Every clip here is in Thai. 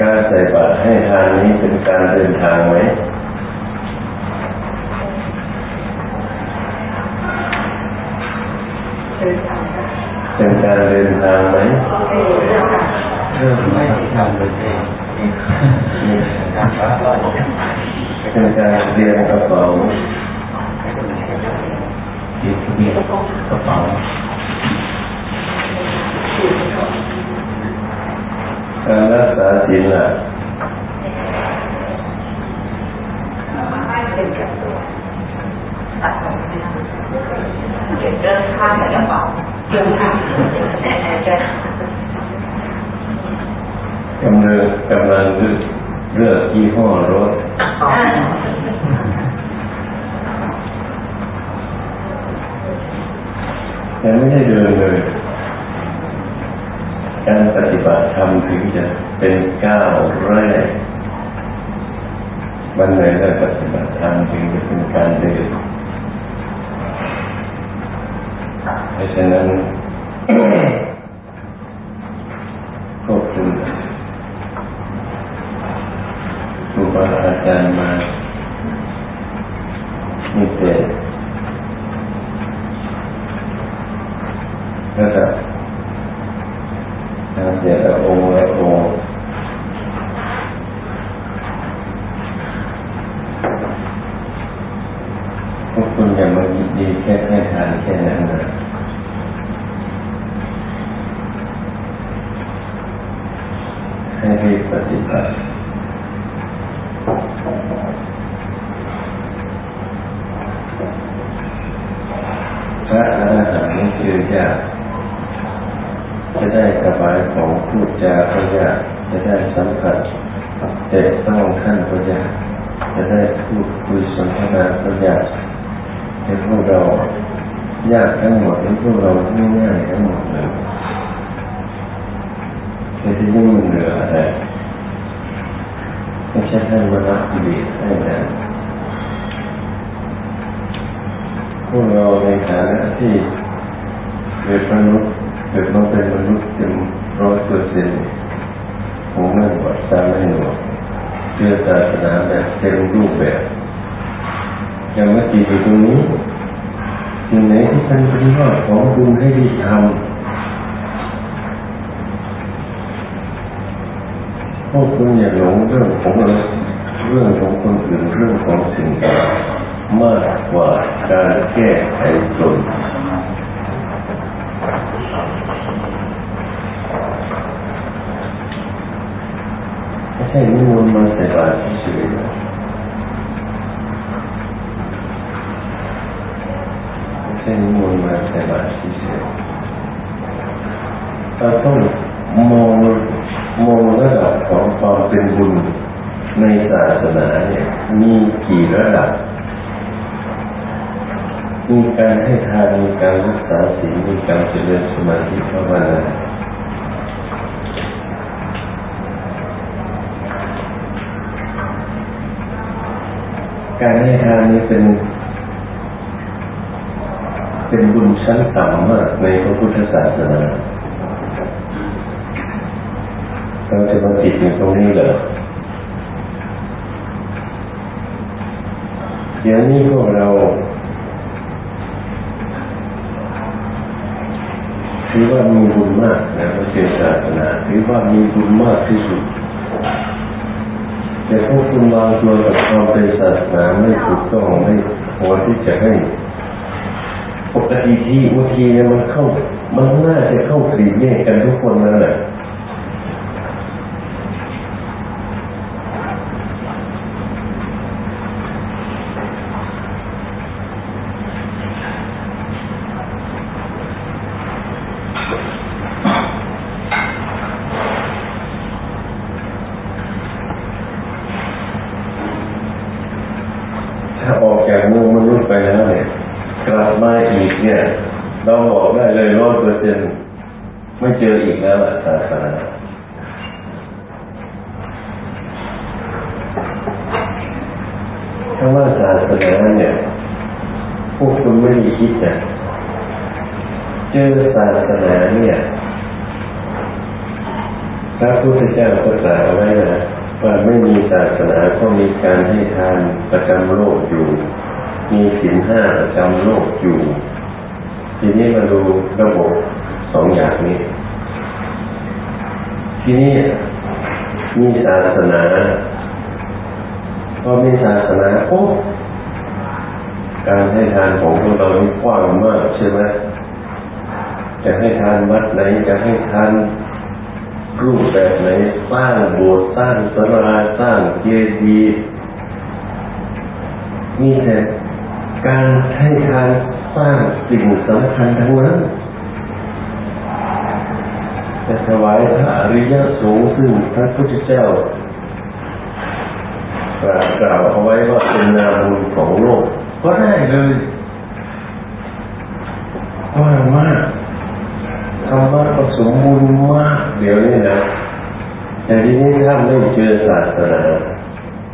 การใส่บาตรให้ทานนี้เป็นการเดินทางไหมเป็นการเดินทางไหมเริ่มไม่ทำเลยเองเป็นการเรียนกระเป๋าที่มีกระเป๋า การรักษาศีลล่ะเรื่องค่าแต่กระเป๋าเรื่องค่ากำลังกำลังเลือกยี่ห้อรถยังไม่ได้เดินเลย การปฏิบัติธรรมถึงจะเป็นก้าวแรกวันไหนได้ปฏิบัติธรรมถึงจะเป็นการเดินเพราะฉะนั้นขอบคุณครูบาอาจารย์มามีเต่ระดับ ทางเดียละองค์ละองค์พวกคุณอย่ามาดีแค่แค่ทานแค่นั้นนะให้รีบปฏิบัติพระอรหันต์นี่คือยากจะได้กระบายของพูดจาก็ยากจะได้สัมผัสเด็ต้องขั้นก็ยากจะได้พูดคุยสนทนาก็ยากในพวกเรายากทั้งหมดในพ วกเราง่ายทั้งหมดเลยจะที่ยิ่งเหลืออะไรไม่ใช่ให้มารักิเลสให้นะพวกเราในฐานะที่เกิดมนุษย์เกิดมาเป็นมนุษย์เต็มร้อยเปอร์เซ็นต์หูไม่หวดตาไม่หนวกเชื่อศาสนาแบบเต็มรูปแบบยังไม่ติดอยู่ตรงนี้ สิ่งไหนที่เป็นปฏิบัติของคุณให้ดีทำพวกคุณอย่าหลงเรื่องของเรื่องของคนอื่นเรื่องของสิ่งต่างมากกว่าการแก้ไขตนไม่ใช่นิมนต์มาใส่บาตรเฉยๆไม่ ใช่นิมนต์มาใส่บาตรเฉยๆเราต้องมองมองระดับของความเป็นบุญในศาสนาเนี่ย มีกี่ระดับ มีการให้ทานมีการรักษาศีลมีการเจริญสมาธิภาวนาการให้ทานนี้เป็น เป็นบุญชั้นต่ำมากในพระพุทธศาสนาเราจะมาติดอยู่ตรงนี้เหรอเดี๋ยวนี้พวกเราถือว่ามีบุญมากนะพระเจ้าศาสนาถือว่ามีบุญมากที่สุดแต่พวกคุณวางตัวกับความเป็นศาสนาไม่ถูกต้องไม่พอที่จะให้ กติที่อุทีเนี่ยมันเข้า มันน่าจะเข้าสีเมฆกันทุกคนนั่นแหละถ้าออกจากมูมนุษย์ไปแล้วนี่ เนี่ย เราบอกได้เลยร้อยเปอร์เซ็นไม่เจออีกแล้วศาสนาถ้าว่าศาสนาเนี่ย พวกคุณไม่ได้คิดนะเจอศาสนาเนี่ยพระพุทธเจ้าก็ตรัสไว้นะว่าไม่มีศาสนาก็มีการให้ทานประจำโลกอยู่ มีศีลห้าประจำโลกอยู่ ทีนี้มาดูระบบสองอย่างนี้ ทีนี้มีศาสนาพอมีศาสนาโอ้การให้ทานของพวกเรานี่กว้างมากใช่ไหมจะให้ทานวัดไหนจะให้ทานรูปแบบไหนสร้างโบสถ์สร้างสราสร้างเจดีย์มีแต่การให้ทาน สร้างสิ่งสำคัญทั้งนั้นจะถวายพระอริยสงฆ์ซึ่งพระพุทธเจ้ากล่าวเอาไว้ว่าเป็นนาบุญของโลก ก็ได้เลยว่ามากธรรมะก็สมบูรณ์มากเดี๋ยวนี้นะแต่ทีนี้ถ้าไม่เจอศาสนา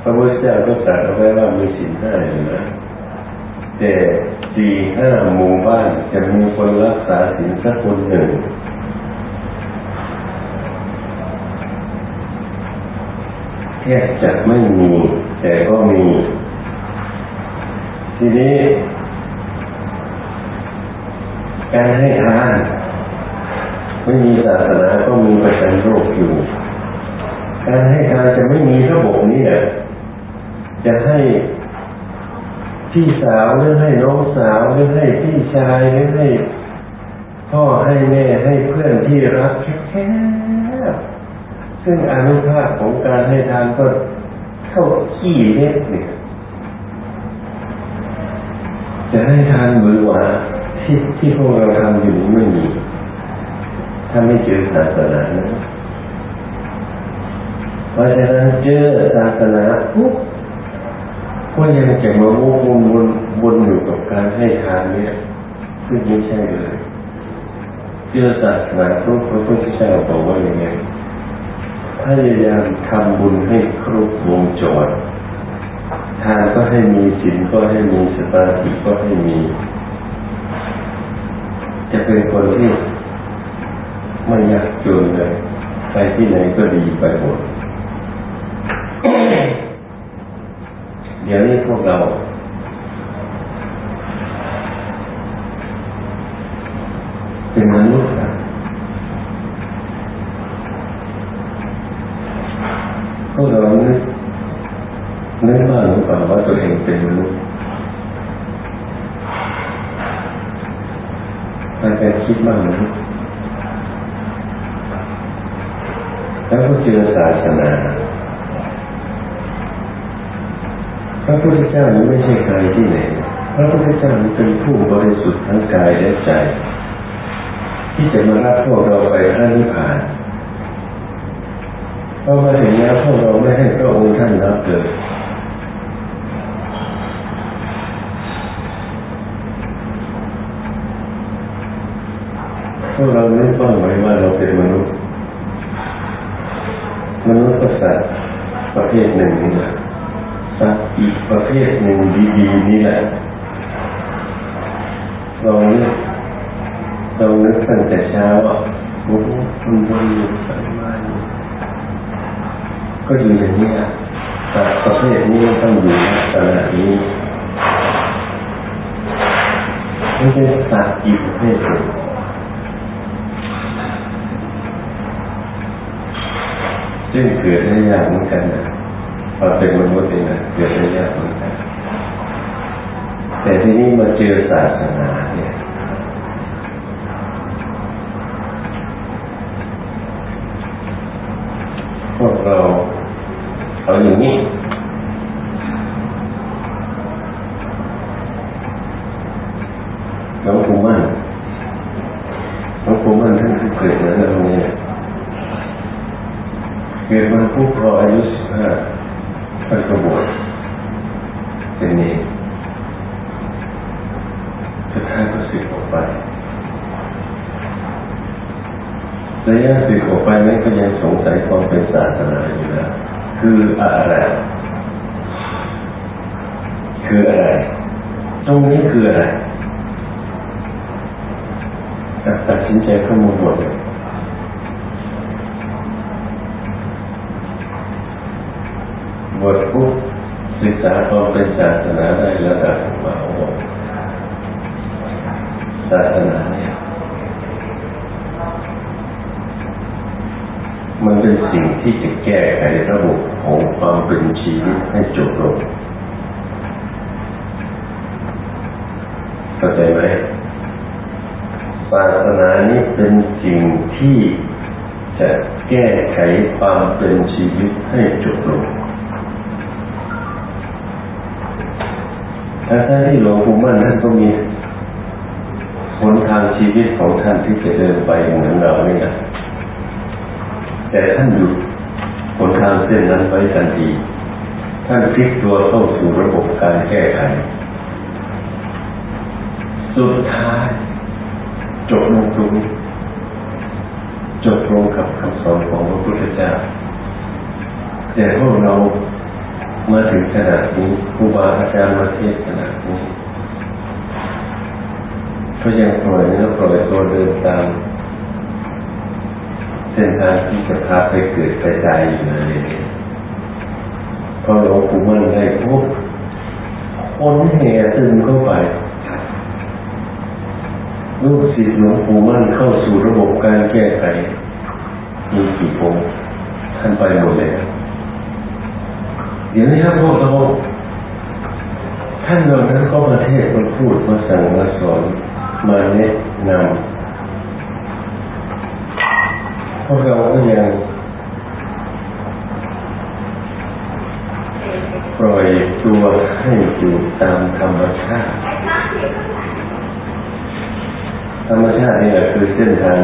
พระพุทธเจ้าก็ตรัสเอาไว้ว่ามีสินห้าอยู่นะแต่ สี่ห้าหมู่บ้านจะมีคนรักษาสินสักคนหนึ่งแค่จะไม่มี แต่ก็มี ทีนี้ การให้ทานไม่มีศาสนาก็มีประจันโรคอยู่ การให้ทานจะไม่มีระบบนี้เนี่ยจะให้ พี่สาวหรือให้น้องสาวหรือให้พี่ชายหรือให้พ่อให้แม่ให้เพื่อนที่รักแค่ซึ่งอนุภาพของการให้ทานก็เท่าขี้เล็กเนี่ยจะให้ทานมือหวาที่ที่พวกเราทำอยู่ไม่มี ถ้าไม่เจอศาสนานะเพราะฉะนั้นเจอศาสนาปุ๊บ ก็ยังจะมาวนวนวนวนอยู่กับการให้ทานเนี่ย ซึ่งไม่ใช่เลยเจอศาสนาปุ๊บพระพุทธเจ้าบอกว่าอย่างไงพยายามทำบุญให้ครบวงจรทานก็ให้มีศีลก็ให้มีสมาธิก็ให้มี จะเป็นคนที่ไม่ยากจนเลย ไปที่ไหนก็ดีไปหมด เดี๋ยวนี้พวกเรา เป็นมนุษย์พวกเราเนึกนึกบ้าหรือเปล่าว่าตัวเองเป็นมนุษย์ใครเป็นคิดบ้างไหมแล้วก็เจอศาสนาพ ระพุทธเจ้านี้ไม่ใช่ใครที่ไหน พระพุทธเจ้านี้เป็นผู้บริสุทธิ์ทั้งกายและใจ ที่จะมารับพวกเราไปพระนิพพานพอมาถึงแล้วพวกเราไม่ให้พระองค์ท่านรับเลยพวกเราไม่ต้องไว้ว่าเราเป็นมนุษย์ มนุษย์ก็สัตว์ประเภทหนึ่งนี่แหละ สัตอีกประเภทหนึ่งดีๆนี่แหละลองนึกลองนึกตั้งแต่เช้าอะโอ้คุณบนอยู่สบายก็อยู่อย่างนี้สัตว์ประเภทนี้ต้องอยู่ลักษณะนี้ไม่ใช่สัตว์อีกประเภทหนึ่งซึ่งเกิดได้ยากเหมือนกันนะ พอเป็นมนุษย์เองนะเกิดได้ยากเหมือนกันแต่ที่นี่มาเจอศาสนาเนี่ย พวกเราเอาอย่างนี้หลวงปู่มั่นหลวงปู่มั่นท่านเกิดมาในโรงเรียนเกิดมาผู้พออายุสิบห้าท่านก็บวชเป็นเนรสุดท้ายก็สึกออกไประยะสึกออกไปนั้นก็ยังสงสัยความเป็นศาสนาอยู่นะคืออะไร คืออะไร ตรงนี้คืออะไรตัดสินใจเข้ามาบวช บวชปุ๊บศึกษาความเป็นศาสนาได้ระดับมาโอ้ศาสนาเนี่ยมันเป็นสิ่งที่จะแก้ไขระบบของความเป็นชีวิตให้จบลงเข้าใจไหมศาสนานี้เป็นสิ่งที่จะแก้ไขความเป็นชีวิตให้จบลงถ้าท่านที่หลวงปู่มั่นท่านก็มีหนทางชีวิตของท่านที่จะเดินไปเหมือนเราเนี่ยแต่ท่านหยุดหนทางเส้นนั้นไว้ทันที ท่านพลิกตัวเข้าสู่ระบบ การแก้ไข สุดท้ายจบลงตรงนี้จบลงกับคำสอนของพระพุทธเจ้าแต่พวกเรามาถึงขนาดนี้ครูบาอาจารย์มาเทศขนาดนี้ก็ยังปล่อยเนื้อปล่อยตัวเดินตามเส้นทางที่จะพาไปเกิดไปตายอยู่เลยพอหลวงปู่มั่นได้พบ คนแห่ตึงเข้าไปลูกศิษย์หลวงปู่มั่นเข้าสู่ระบบการแก้ไขมีกี่องค์ท่านไปหมดเลยเดี๋ยวนี้ครับพวกเราท่านเรานั้นก็ประเทศมาพูดมาสั่งมาสอนมาแนะนำพวกเราก็ยังป ล่อยตัวให้อยู่ตามธรรมชาติ ธรรมชาตินี่แหละคือเส้นทาง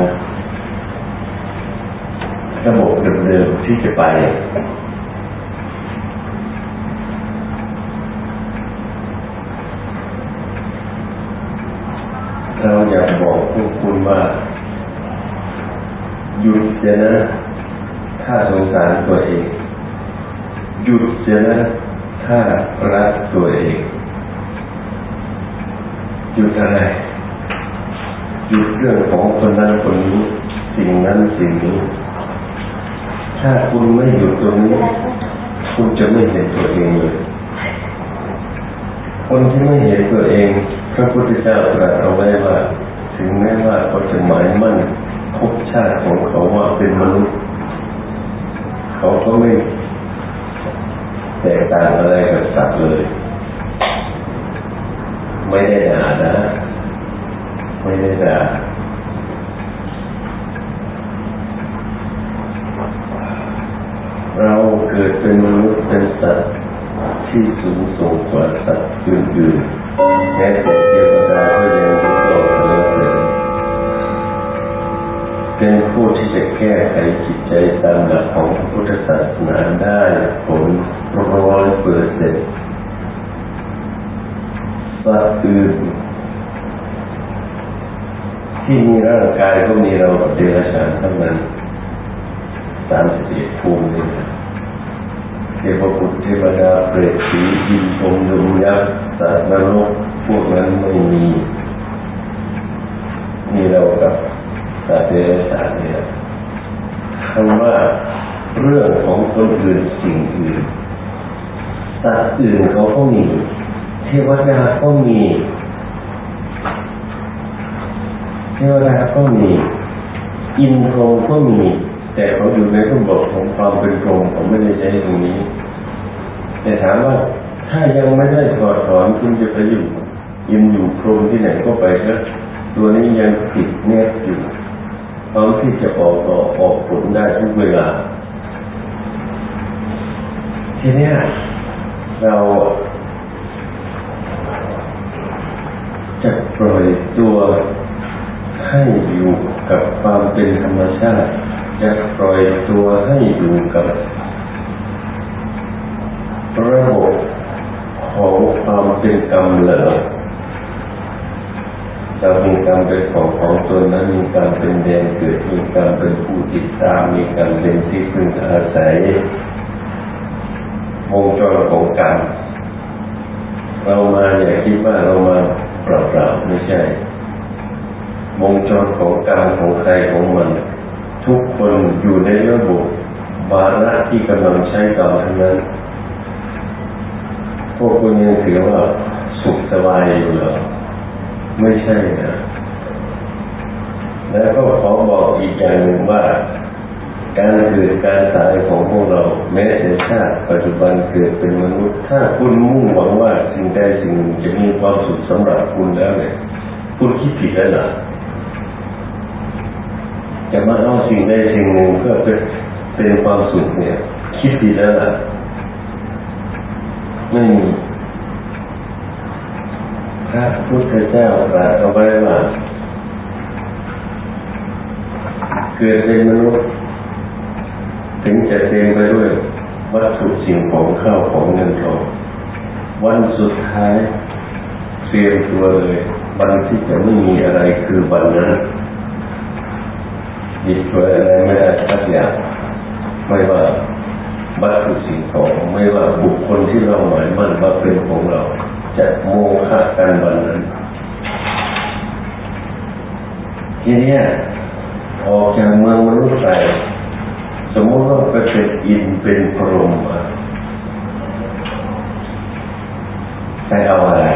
ระบบเดิมๆที่จะไป เราอยากบอกพวกคุณว่าหยุดเสียนะ ถ้าสงสารตัวเอง หยุดเสียนะ ถ้ารักตัวเองหยุดอะไรหยุดเรื่องของคนนั้นคนนี้สิ่งนั้นสิ่งนี้ ถ้าคุณไม่หยุดตรงนี้ คุณจะไม่เห็นตัวเองเลย คนที่ไม่เห็นตัวเอง พระพุทธเจ้าตรัสเอาไว้ว่า ถึงแม้ว่าเขาจะหมายมั่นพบชาติของเขาว่าเป็นมนุษย์ เขาก็ไม่ ตกต่างอะไรกับสัตว์เลย ไม่ได้ด่านะ ไม่ได้ด่าเราเกิดเป็นมนุษย์เป็นสัตว์ที่สูงส่งกว่าสัตว์อื่นๆแม้แต่เทวดาก็ยัง เป็นผู้ที่จะแก้ไขจิตใจตามหลักของพระพุทธศาสนาได้ผลร้อยเปอร์เซ็นต์สัตว์อื่นที่มีร่างกายก็มีเราเดรัจฉานทั้งนั้นสามสิบเอ็ดภูมินี่เทพบุตรเทวดาเปรตผียินพรมยมยักษ์สัตว์นรกพวกนั้นไม่มี มีเรากับ สัตว์เดรัจฉานเนี่ยคำว่าเรื่องของคนอื่นสิ่งอื่นสัตว์อื่นเขาก็มีเทวดาก็มีเทวดาก็มี อินโทรก็มี แต่เขาอยู่ในระบบของความเป็นโครงเขาไม่ได้ใช้ตรงนี้ แต่ถามว่าถ้ายังไม่ได้ถอดถอนคุณจะไปอยู่ยังอยู่โครงที่ไหนก็ไปเถอะตัวนี้ยังติดแนบอยู่ พร้อมที่จะออกต่อออกผลได้ทุกเวลา ทีนี้เราจะปล่อยตัวให้อยู่กับความเป็นธรรมชาติ จะปล่อยตัวให้อยู่กับระบบของความเป็นกรรมเหลอ เรา มีกรรมเป็นของของตนนั้นมีกรรมเป็นแดนเกิด มีกรรมเป็นผู้ติดตาม มีกรรมเป็นที่พึ่งอาศัยวงจรของกรรมเรามาอย่าคิดว่าเรามาเปล่าๆไม่ใช่วงจรของการมของใครของมัน ทุกคนอยู่ในระบบวาระที่กำลังใช้กรรมทั้งนั้น พวกคุณยังถือว่าสุขสบายอยู่หรอ ไม่ใช่นะแล้วก็ขอบอกอีกอย่างหนึ่งว่า การเกิดการตายของพวกเรา แม้แต่ชาติปัจจุบันเกิดเป็นมนุษย์ ถ้าคุณมุ่งหวังว่าสิ่งใดสิ่งหนึ่งจะมีความสุขสำหรับคุณแล้วเนี่ยคุณคิดผิดแล้วล่ะจะมาเอาสิ่งใดสิ่งหนึ่งเพื่อเป็นเป็นความสุขเนี่ย คิดผิดแล้วล่ะไม่มี พระพุทธเจ้าตรัสเอาไว้ว่าเกิดเป็นมนุษย์ ถึงจะเต็มไปด้วยวัตถุสิ่งของข้าวของเงินทองวันสุดท้ายเตรียมตัวเลยวันที่จะไม่มีอะไรคือวันนั้นหยิบตัวอะไรไม่ได้สักอย่างไม่ว่าวัตถุสิ่งของไม่ว่าบุคคลที่เราหมายมั่นว่าเป็นของเรา จะโมฆะกันวันนั้นทีนี้ออกจากเมืองมนุษย์ไปสมมติว่าไปเป็นอินเป็นพรหมมาไปเอาอะไร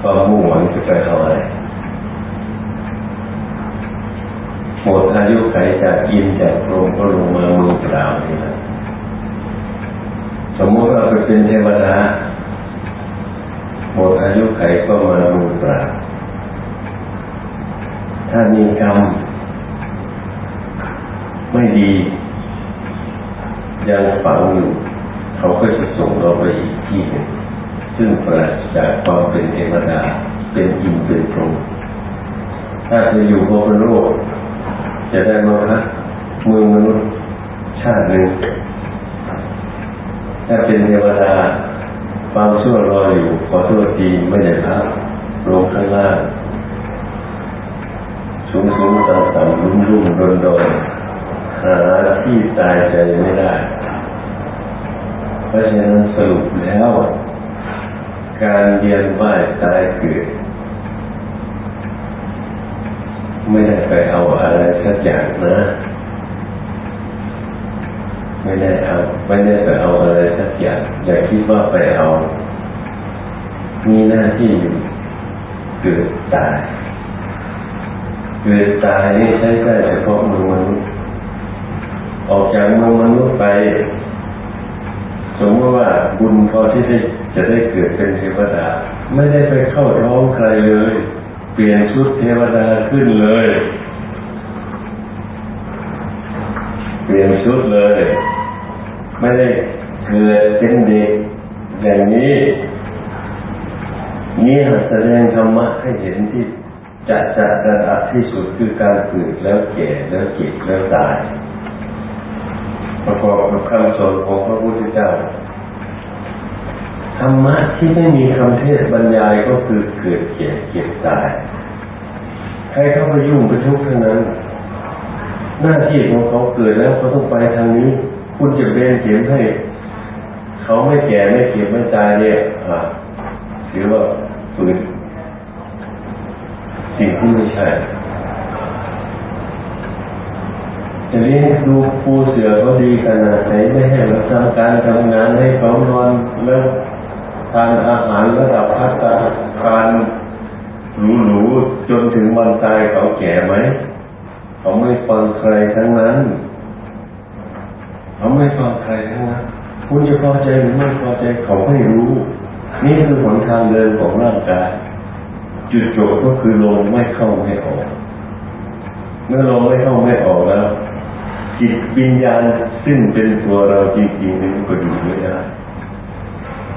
ความมุ่งหวังจะไปเอาอะไรหมดอายุไขจากอินจากพรหมก็ลงมาเมืองกล่านี่นะ สมมติว่าไปเป็นเทวดาหมดอายุไขก็มาเมืองกล่าถ้ามีกรรม ไม่ดี ยังฝังอยู่ เขาก็จะส่งเราไปอีกที่หนึ่งซึ่งปราศจากความเป็นเทวดา เป็นอินเป็นพรหมถ้าจะอยู่บนโลก จะได้มาพักมืองมนุษย์ชาติหนึ่ง ถ้าเป็นเทวดาความชั่วรออยู่ ขอโทษทีไม่ได้พักลงข้างล่างสูงสูงต่ำต่ำรุ่มรุ่มโดนโดนหาที่ตายใจไม่ได้ เพราะฉะนั้นสรุปแล้ว การเรียนว่ายตายเกิด ไม่ได้ไปเอาอะไรสักอย่างนะ ไม่ได้เอา ไม่ได้ไปเอาอะไรสักอย่างอย่าคิดว่าไปเอา มีหน้าที่อยู่เกิดตายเกิดตายนี่ใช้ได้เฉพาะมือมนุษย์ออกจากมือมนุษย์ไป สมมติว่าบุญพอที่ได้จะได้เกิดเป็นเทวดา ไม่ได้ไปเข้าท้องใครเลย เปลี่ยนชุดเทวดาขึ้นเลย เปลี่ยนชุดเลย ไม่ได้เกิดเป็นเด็กอย่างนี้นี่แสดงธรรมะให้เห็นที่จะจะระดับที่สุดคือการเกิดแล้วแก่แล้วเจ็บแล้วตายประกอบกับคำสอนของพระพุทธเจ้าธรรมะที่ไม่มีคำเทศบรรยายก็คือเกิดแก่เจ็บตายใครเข้าไปยุ่งไปทุกข์ทั้งนั้น หน้าที่ของเขาเกิดแล้วเขาต้องไปทางนี้ คุณจะเบนเข็มให้เขาไม่แก่ไม่เจ็บไม่ตายเนี่ยถือว่าฝืนสิ่งที่ไม่ใช่จะเลี้ยงดูปูเสือเขาดีขนาดไหนไม่ให้เราทำการทำงานให้เขานอนแล้วทานอาหารระดับพัฒนาการหรูๆจนถึงวันตายเขาแก่ไหม เขาไม่ฟังใครทั้งนั้นเขาไม่ฟังใครทั้งนั้นคุณจะพอใจหรือไม่พอใจเขาไม่รู้ นี่คือหนทางเดินของร่างกายจุดจบก็คือลมไม่เข้าไม่ออก เมื่อลมไม่เข้าไม่ออกแล้ว จิตวิญญาณซึ่งเป็นตัวเราจริงๆนี่ก็อยู่ไม่ได้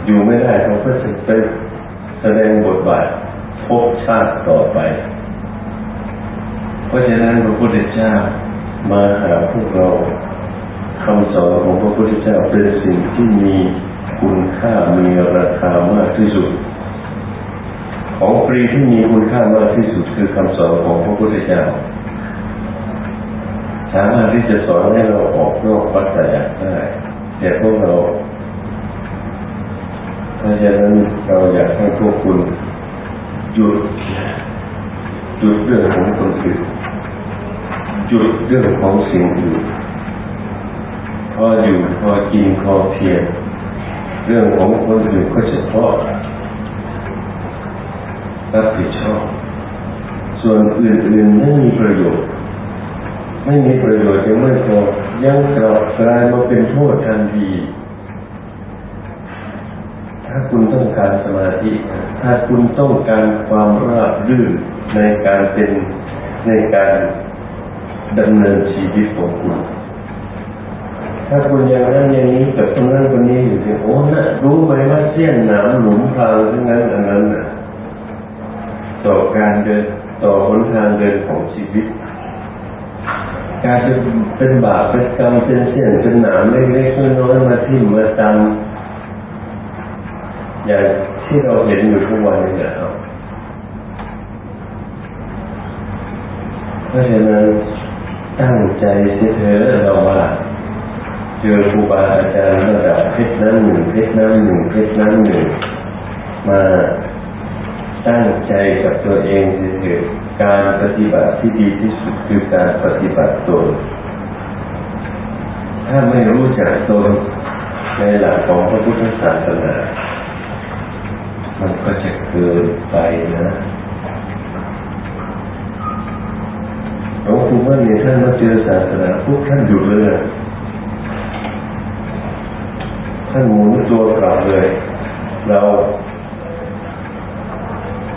อยู่ไม่ได้เขาก็จะไปแสดงบทบาทพบชาติต่อไป เพราะฉะนั้นพระพุทธเจ้ามาหาพวกเราคำสอนของพระพุทธเจ้าเป็นสิ่งที่มีคุณค่ามีราคามากที่สุด ของฟรีที่มีคุณค่ามากที่สุดคือคำสอนของพระพุทธเจ้าสามารถที่จะสอนให้เราออกนอกวัฏจักรได้แต่พวกเราเพราะฉะนั้นเราอยากให้พวกคุณหยุดหยุดเรื่องของคนอื่น หยุดเรื่องของสิ่งอื่นพออยู่พอกินพอเพียงเรื่องของคนอื่นก็เฉพาะรับผิดชอบ ส่วนอื่นๆไม่มีประโยชน์ ไม่มีประโยชน์ยังไม่พอยังกลับกลายมาเป็นโทษทันทีถ้าคุณต้องการสมาธิ ถ้าคุณต้องการความราบรื่นในการเป็นในการ ดำเนินชีวิตของคุณ ถ้าคุณยังนั้นอย่างนี้กับคนนั้นคนนี้อยู่ที่โอ้นะรู้ไหมว่าเสี้ยนหนามหลุมพรางทั้งนั้นอันนั้นน่ะ ต่อการเดินต่อหนทางเดินของชีวิตการเป็นบาปเป็นกรรมเป็นเสี้ยนเป็นหนามเล็กๆน้อยๆมาทิ่มมาตำอย่างที่เราเห็นอยู่ทุกวันนี้นะครับเพราะฉะนั้น ตั้งใจเสียเถอะเราว่าเจอครูบาอาจารย์ระดับเพชรน้ำหนึ่งเพชรน้ำหนึ่งเพชรน้ำหนึ่งมาตั้งใจกับตัวเองเถิดการปฏิบัติที่ดีที่สุดคือการปฏิบัติตนถ้าไม่รู้จักตนในหลักของพระพุทธศาสนา มันก็จะเกินไปนะ ลวงปู่มั่นเนี่ยท่านมาเจอศาสนาปุ๊บท่านหยุดเลยท่านหมุนตัวกลับเลย เรา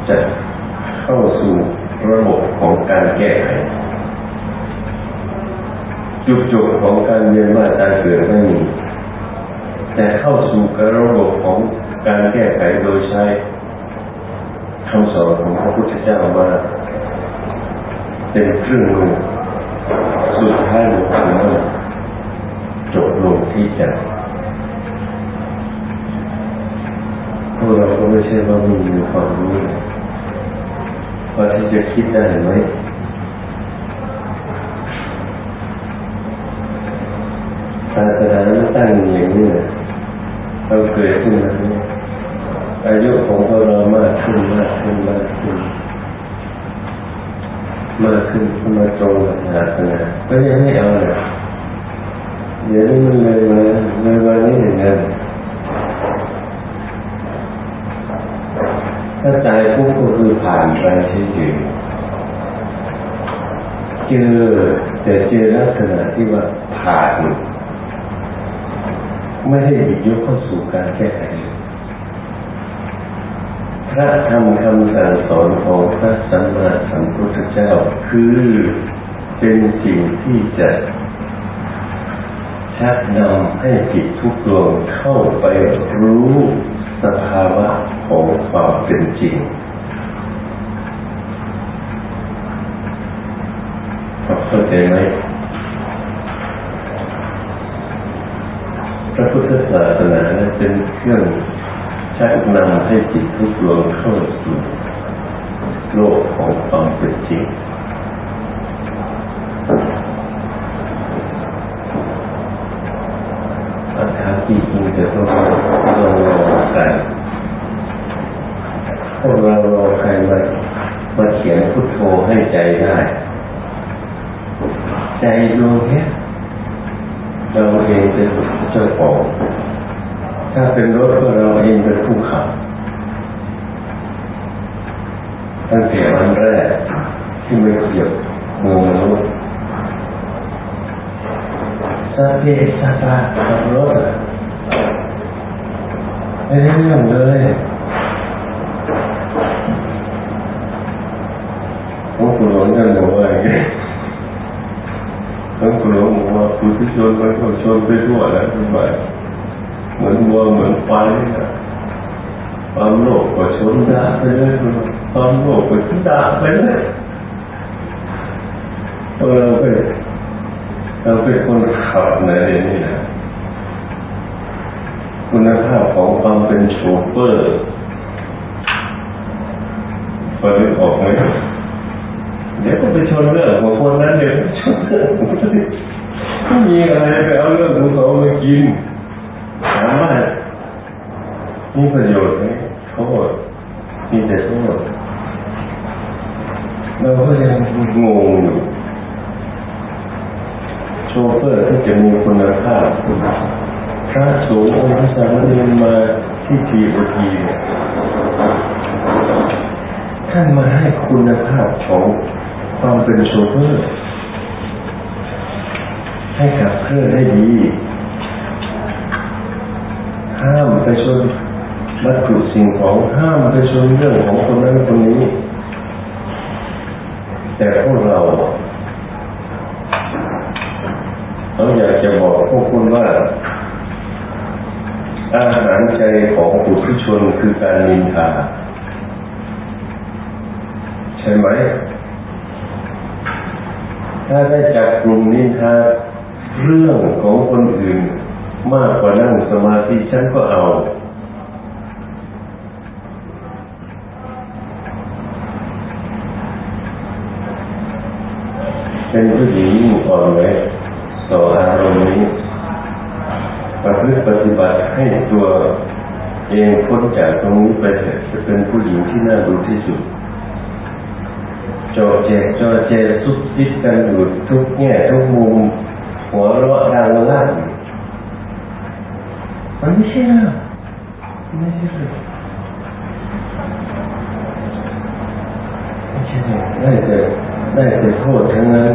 จะเข้าสู่ระบบของการแก้ไขจุดจบของการเรียนว่าตายเกิดไม่มีแต่เข้าสู่กระบบของการแก้ไขโดยใช้คำสอนของพระพุทธเจ้ามา เป็นเครื่องมือสุดท้ายหลวงปู่จบลงที่ใจพวกเราก็ไม่ใช่ว่ามีความรู้พอที่จะคิดได้ไหมศาสนาตั้งอย่างนี้เราเกิดขึ้นมาอายุของพวกเรามากขึ้นมากขึ้นมากขึ้น มาขึ้นมาตรงกับศาสนาก็ยังไม่เอาเลยเดี๋ยวนี้มันเลยมาเลยมานี่อย่างนั้นถ้าตายปุ๊บก็คือผ่านไปเฉยๆเจอแต่เจอลักษณะที่ว่าผ่าน ไม่ได้หยิบยกเข้าสู่การแก้ไข พระธรรมคำสั่งสอนของพระสัมมาสัมพุทธเจ้าคือเป็นสิ่งที่จะชักนำให้จิตทุกดวงเข้าไปรู้สภาวะของความเป็นจริงเข้าใจไหมพระพุทธศาสนาเป็นเครื่อง ชักนำให้จิตทุกดวงเข้าสู่โลกของความเป็นจริงอาถามจริงจะต้องรอรอใครพวกเรารอใครมามาเขียนพุทโธให้ใจได้ ใจดวงนี้เราเองเป็นเจ้าของถ้าเป็นรถก็เราเองเป็นผู้ขับตั้งแต่วันแรกที่ไม่เกี่ยวมือมนุษย์ ซาเพซาตาขับรถไม่ได้เรื่องเลยหลวงปู่หลวงท่านบอกว่าอย่างนี้หลวงปู่หล ขับในนี่นะคุณภาพของความเป็นโชเฟอร์พอได้ออกไหมเดี๋ยวก็ไปชนเรื่องของคนนั้นเดี๋ยวชนเรื่องของคนนี้ไม่มีอะไรไปเอาเรื่องของเขามากินถามว่ามีประโยชน์ไหมเขาบอกมีแต่โทษเราก็ยังงงอยู่ ช โชเฟอร์ที่ จะมีคุณภาพพระสงฆ์องค์พระสามเณรมาที่ทีโอทีท่านมาให้คุณภาพของความเป็นโชเฟอร์ให้กับเครื่องได้ดีห้ามไปชนวัตถุสิ่งของห้ามไปชนเรื่องของคนนั้นคนนี้ แต่พวกเราเราอยากจะบอกพ วกคุณว่า อาหารใจของปุถุชนคือการนินทา ใช่ไหม ถ้าได้จับกลุ่มนินทาเรื่องของคนอื่นมากกว่านั่งสมาธิฉันก็เอาเป็นผู้หญิงยิ่งอ่อนไหวต่ออารมณ์นี้ ประพฤติปฏิบัติให้ตัวเองพ้นจากตรงนี้ไปเถิดจะเป็นผู้หญิงที่น่าดูที่สุดจอแจจอแจซุกซิดกันอยู่ทุกแง่ทุกมุม หัวเราะดังลั่นมันไม่ใช่นะไม่ใช่ไม่ใช่เลยได้แต่ได้แต่โทษทั้งนั้น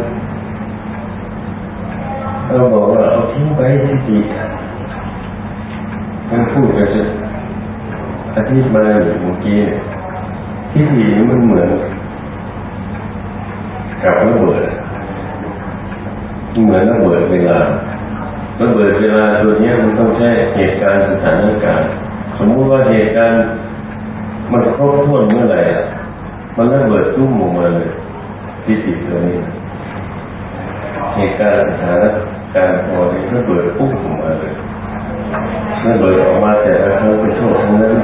เราบอกว่าเอาทิ้งไปที่ดี มันพูดไปจะอาทิตย์มาอยู่เมื่อกี้ที่ดีมันเหมือนกับระเบิดเหมือนระเบิดเวลาระเบิดเวลาตัวนี้มันต้องใช้เหตุการณ์สถานการณ์สมมุติว่าเหตุการณ์มันครบถ้วนเมื่อไหร่มันระเบิดตุ้มออกมาเลยที่ติดตัวนี้เหตุการณ์สถานการณ์พอที่ระเบิดปุ้งออกมาเลย ระเบิดออกมาแต่ละครั้งเป็นโทษทั้งนั้น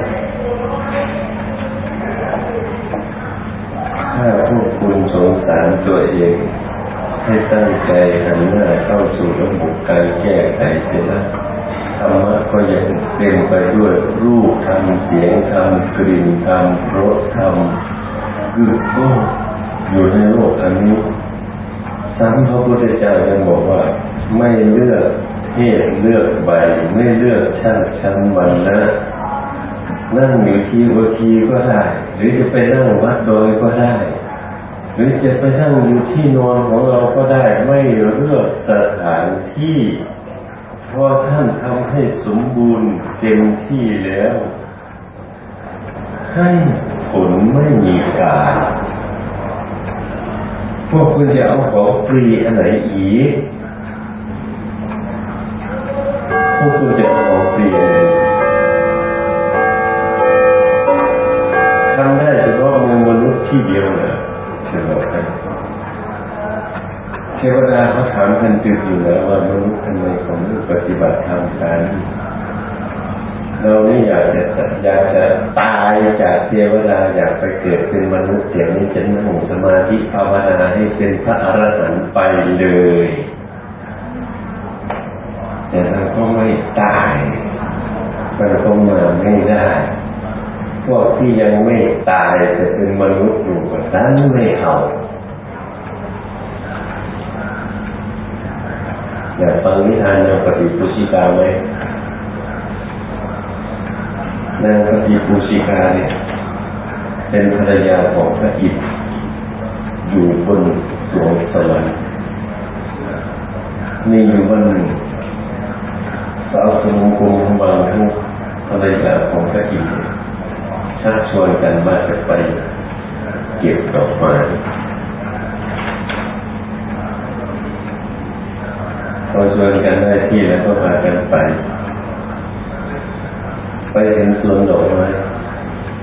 ถ้าพวกคุณสงสารตัวเอง ให้ตั้งใจหันหน้าเข้าสู่ระบบการแก้ไขเสียนะธรรมะก็ยังเต็มไปด้วยรูปธรรมเสียงธรรมกลิ่นธรรมรสธรรมคือก็อยู่ในโลกอันนี้ซ้ำพระพุทธเจ้ายังบอกว่า ไม่เลือก เพศเลือกใบไม่เลือกชั้นชั้นวันนะนั่งอยู่ที่โอทีก็ได้ หรือจะไปนั่งวัดโดยก็ได้ หรือจะไปนั่งอยู่ที่นอนของเราก็ได้ไม่เลือกสถานที่เพราะท่านทำให้สมบูรณ์เต็มที่แล้ว ให้ผลไม่มีการพวกคุณจะเอาของฟรีอันไหนอีก พว กคุณจะเอาของฟรีอันไหนทำได้เฉพาะมือมนุษย์ที่เดียวนะเชื่อไหมเทวดาเขาถามท่านตึกอยู่แล้วว่ามนุษย์ทำไมเขาไม่ปฏิบัติธรรมกันเรานี่อยากจะอยากจะตายจากเทวดาอยากไปเกิดเป็นมนุษย์เดียวนี้จะนั่งสมาธิภาวนาให้เป็นพระอรหันต์ไปเลย แต่เราก็ไม่ตาย มันก็มาไม่ได้ พวกที่ยังไม่ตายจะเป็นมนุษย์อยู่ก็ดันไม่เอาอยากฟังนิทานนางปฏิปุชิกาไหมนางปฏิปุชิกาเนี่ย เป็นภรรยาของพระอินทร์อยู่บนสวงสวรรค์มีอยู่วันหนึ่ง สาวสมุคุมบางทั้งภรรยาของพระอินทร์ชักชวนกันมาจะไปเก็บดอกไม้พอชวนกันได้ที่แล้วก็พากันไป ไปเห็นสวนดอกไม้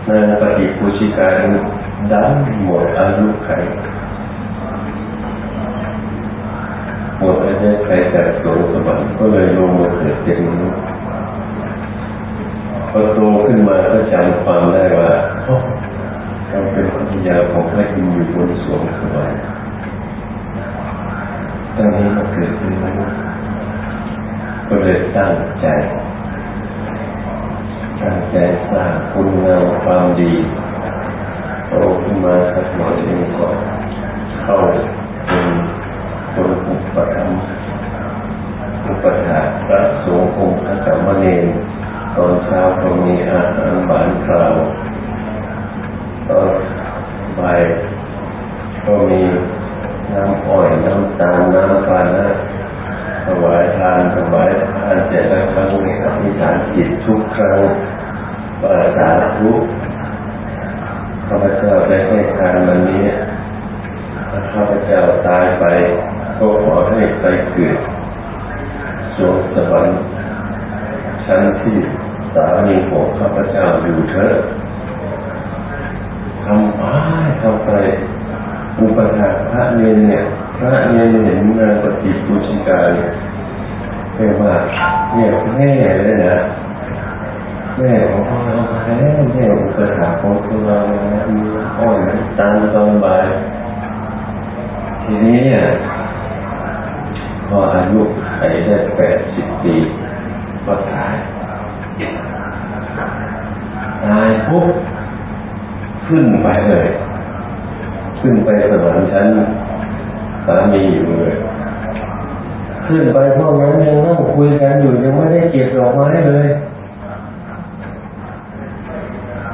นางปฏิปูชิกาดันหมดอายุไขหมดอายุไขจากสวงสวรรค์ก็เลยลงมา เกิดเป็นมนุษย์พอโตขึ้นมาก็จำความได้ว่าเราเป็นภรรยาของพระอินทร์อยู่บนสวงสวรรค์ตอนนี้มาเกิดเป็นมนุษย์ก็เลยตั้งใจตั้งใจสร้างคุณงามความดีโตขึ้นมาสักหน่อยเองก็เข้าเป็นคนอุปถัม ภ์ปถาพระสงฆ์องค์พระสามเณรตอนเช้าก็มีอาหารหวานคราวตอนบ่ายก็มีน้ำอ้อยน้ำตาลน้ำปลานะถวายทานถวายทานเสร็จแล้วครั้งนี้อธิษฐานจิตทุกครั้งว่าสาธุข้าพเจ้าได้ให้ทานวันนี้ถ้าข้าพเจ้าตายไปก็ขอให้ไปเกิด สวงสวรรค์ชั้นที่สามีของข้าพเจ้าอยู่เถอะทำไปทำไปอุปถาพระเนนเนี่ยพระเนนเห็นนางปฏิปุชิกาเนี่ยเรียกว่าเนี่ยแม่เลยนะแม่ของเราแม่แม่อุปถาของเรามีอ้อยน้ำตาลตอนบ่ายทีนี้เนี่ย พออายุไขได้แปดสิบปีก็ตาย ตายปุ๊บขึ้นไปเลย ขึ้นไปสวรรค์ชั้นสามีอยู่เลยขึ้นไปพวกนั้นยังนั่งคุยกันอยู่ยังไม่ได้เก็บดอกไม้เลย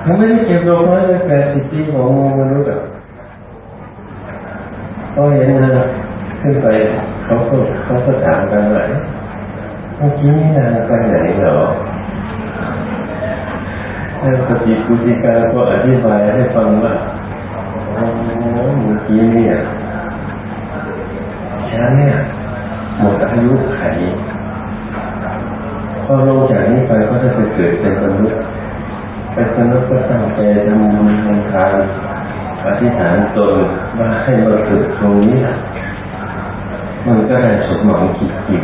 ยังไม่ได้เก็บดอกไม้เลยแปดสิบปีของมนุษย์อะก็เห็นนะขึ้นไป เขาก็เขาก็ถามกันว่าเมื่อกี้นี่นางไปไหนเหรอท่านปฏิปุติกาก็อธิบายให้ฟังว่าโอ้เมื่อกี้เนี่ยฉันเนี่ยหมดอายุไขพอลงจากนี้ไปก็จะไปเกิดเป็นมนุษย์เป็นมนุษย์ก็ตั้งใจทำบุญทำทานอธิษฐานตนว่าให้มาเกิดตรงนี้ มันก็ได้สมหวังคิดจริง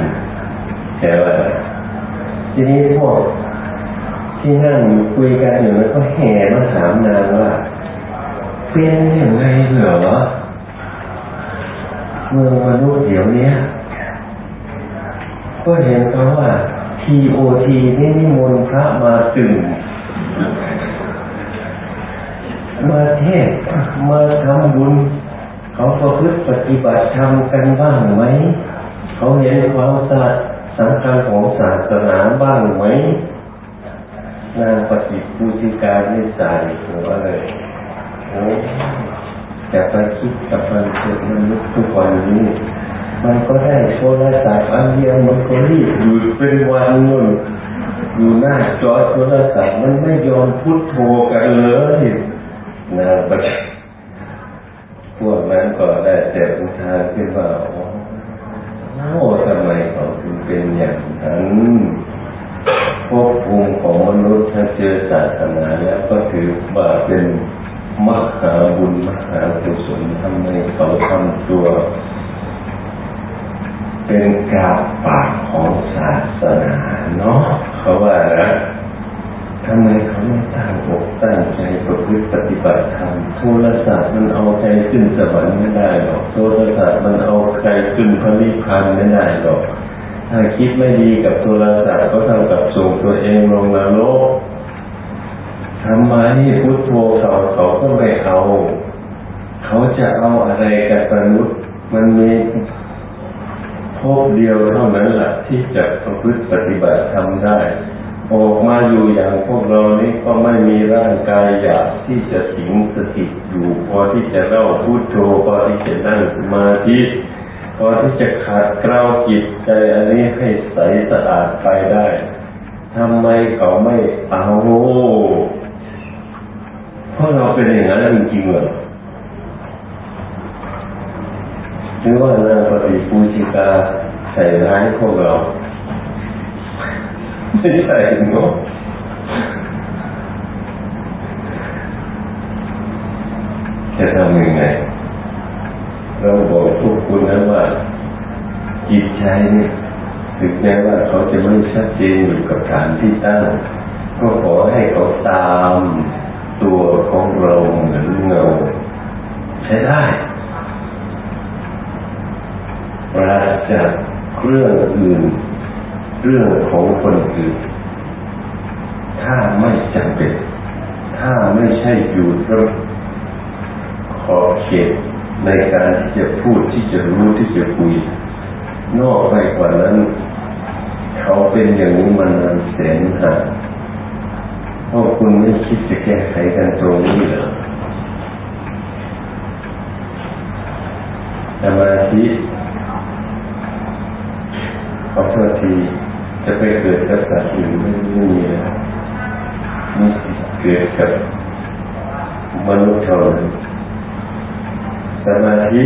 แต่ว่าทีนี้พวกที่นั่งคุยกันอยู่แล้วก็แห่มาถามนางว่าเป็นอยังไงเหรอเมืองมนุษย์เดี๋ยวนี้ก็เห็นเขาว่าทีโอทีนี่นิมนต์พระมาตึงมาเทศมาทำบุญ เขาประพฤติปฏิบัติธรรมกันบ้างไหม เขาเห็นความสัตสำคัญของศาสนาบ้างไหมนางปฏิปูติการนิสัยหัวเลยโอ้แต่ไปคิดกับมันเกิดมนุษย์ทุกวันนี้ มันก็ได้โทรศัพท์อันเดียวมันก็รีบอยู่เป็นวันนู่นอยู่หน้าจอโทรศัพท์มันไม่ยอมพูดโทรกันเลยนางปฏิ พวกนั้นก็ได้แต่อุทานขึ้นว่าโอ้ทำไมเขาถึงเป็นอย่างนั้นภพภูมิของมนุษย์ถ้าเจอศาสนาแล้วก็ถือว่าเป็นมหาบุญมหากุศลทำไมเขาทำตัว เป็นกาปากของศาสนาเนาะเขาว่านะ ทำไมเขาไม่ตั้งอกตั้งใจประพฤติปฏิบัติธรรมโทรศัพท์มันเอาใจขึ้นสวรรค์ไม่ได้หรอกโทรศัพท์มันเอาใจขึ้นพระนิพพานไม่ได้หรอกถ้าคิดไม่ดีกับโทรศัพท์ก็เท่ากับส่งตัวเองลงนรกทำไมพุทโธเขาเขาก็ไม่เอาเขาจะเอาอะไรกับมนุษย์มันมีพบเดียวเท่านั้นแหละที่จะประพฤติปฏิบัติทำได้ ออกมาอยู่อย่างพวกเรานี้ก็ไม่มีร่างกายอยากที่จะสิงสถิตอยู่พอที่จะเล่าพุทโธพอที่จะนั่งสมาธิพอที่จะขาดเกลาจิตใจอันนี้ให้ใสสะอาดไปได้ทำไมเขาไม่เอาเพราะเราเป็นอย่างนั้นจริงๆเหรอหรือว่านางปฏิปูชิกาใส่ร้ายพวกเรา ไม่ใส่เนาะจะทำยังไงเราบอกทุกคนนั้นว่าจิตใจเนี่ยถึงแม้ว่าเขาจะไม่ชัดเจนอยู่กับฐานที่ตั้ง ก็ขอให้เขาตามตัวของเราเหมือนเงาใช้ได้ปราศจากเรื่องอื่น เรื่องของคนอื่นถ้าไม่จำเป็น ถ้าไม่ใช่อยู่ตรงขอบเขตในการที่จะพูดที่จะรู้ที่จะคุย นอกไปกว่านั้น เขาเป็นอย่างนี้มานานแสนหาพวกคุณไม่คิดจะแก้ไขกันตรงนี้เหรอสมาธิขอโทษที จะไปเกิดกับสัตว์อื่นไม่มีแล้วมีเกิดกับมนุษย์เท่านั้นสมาธิ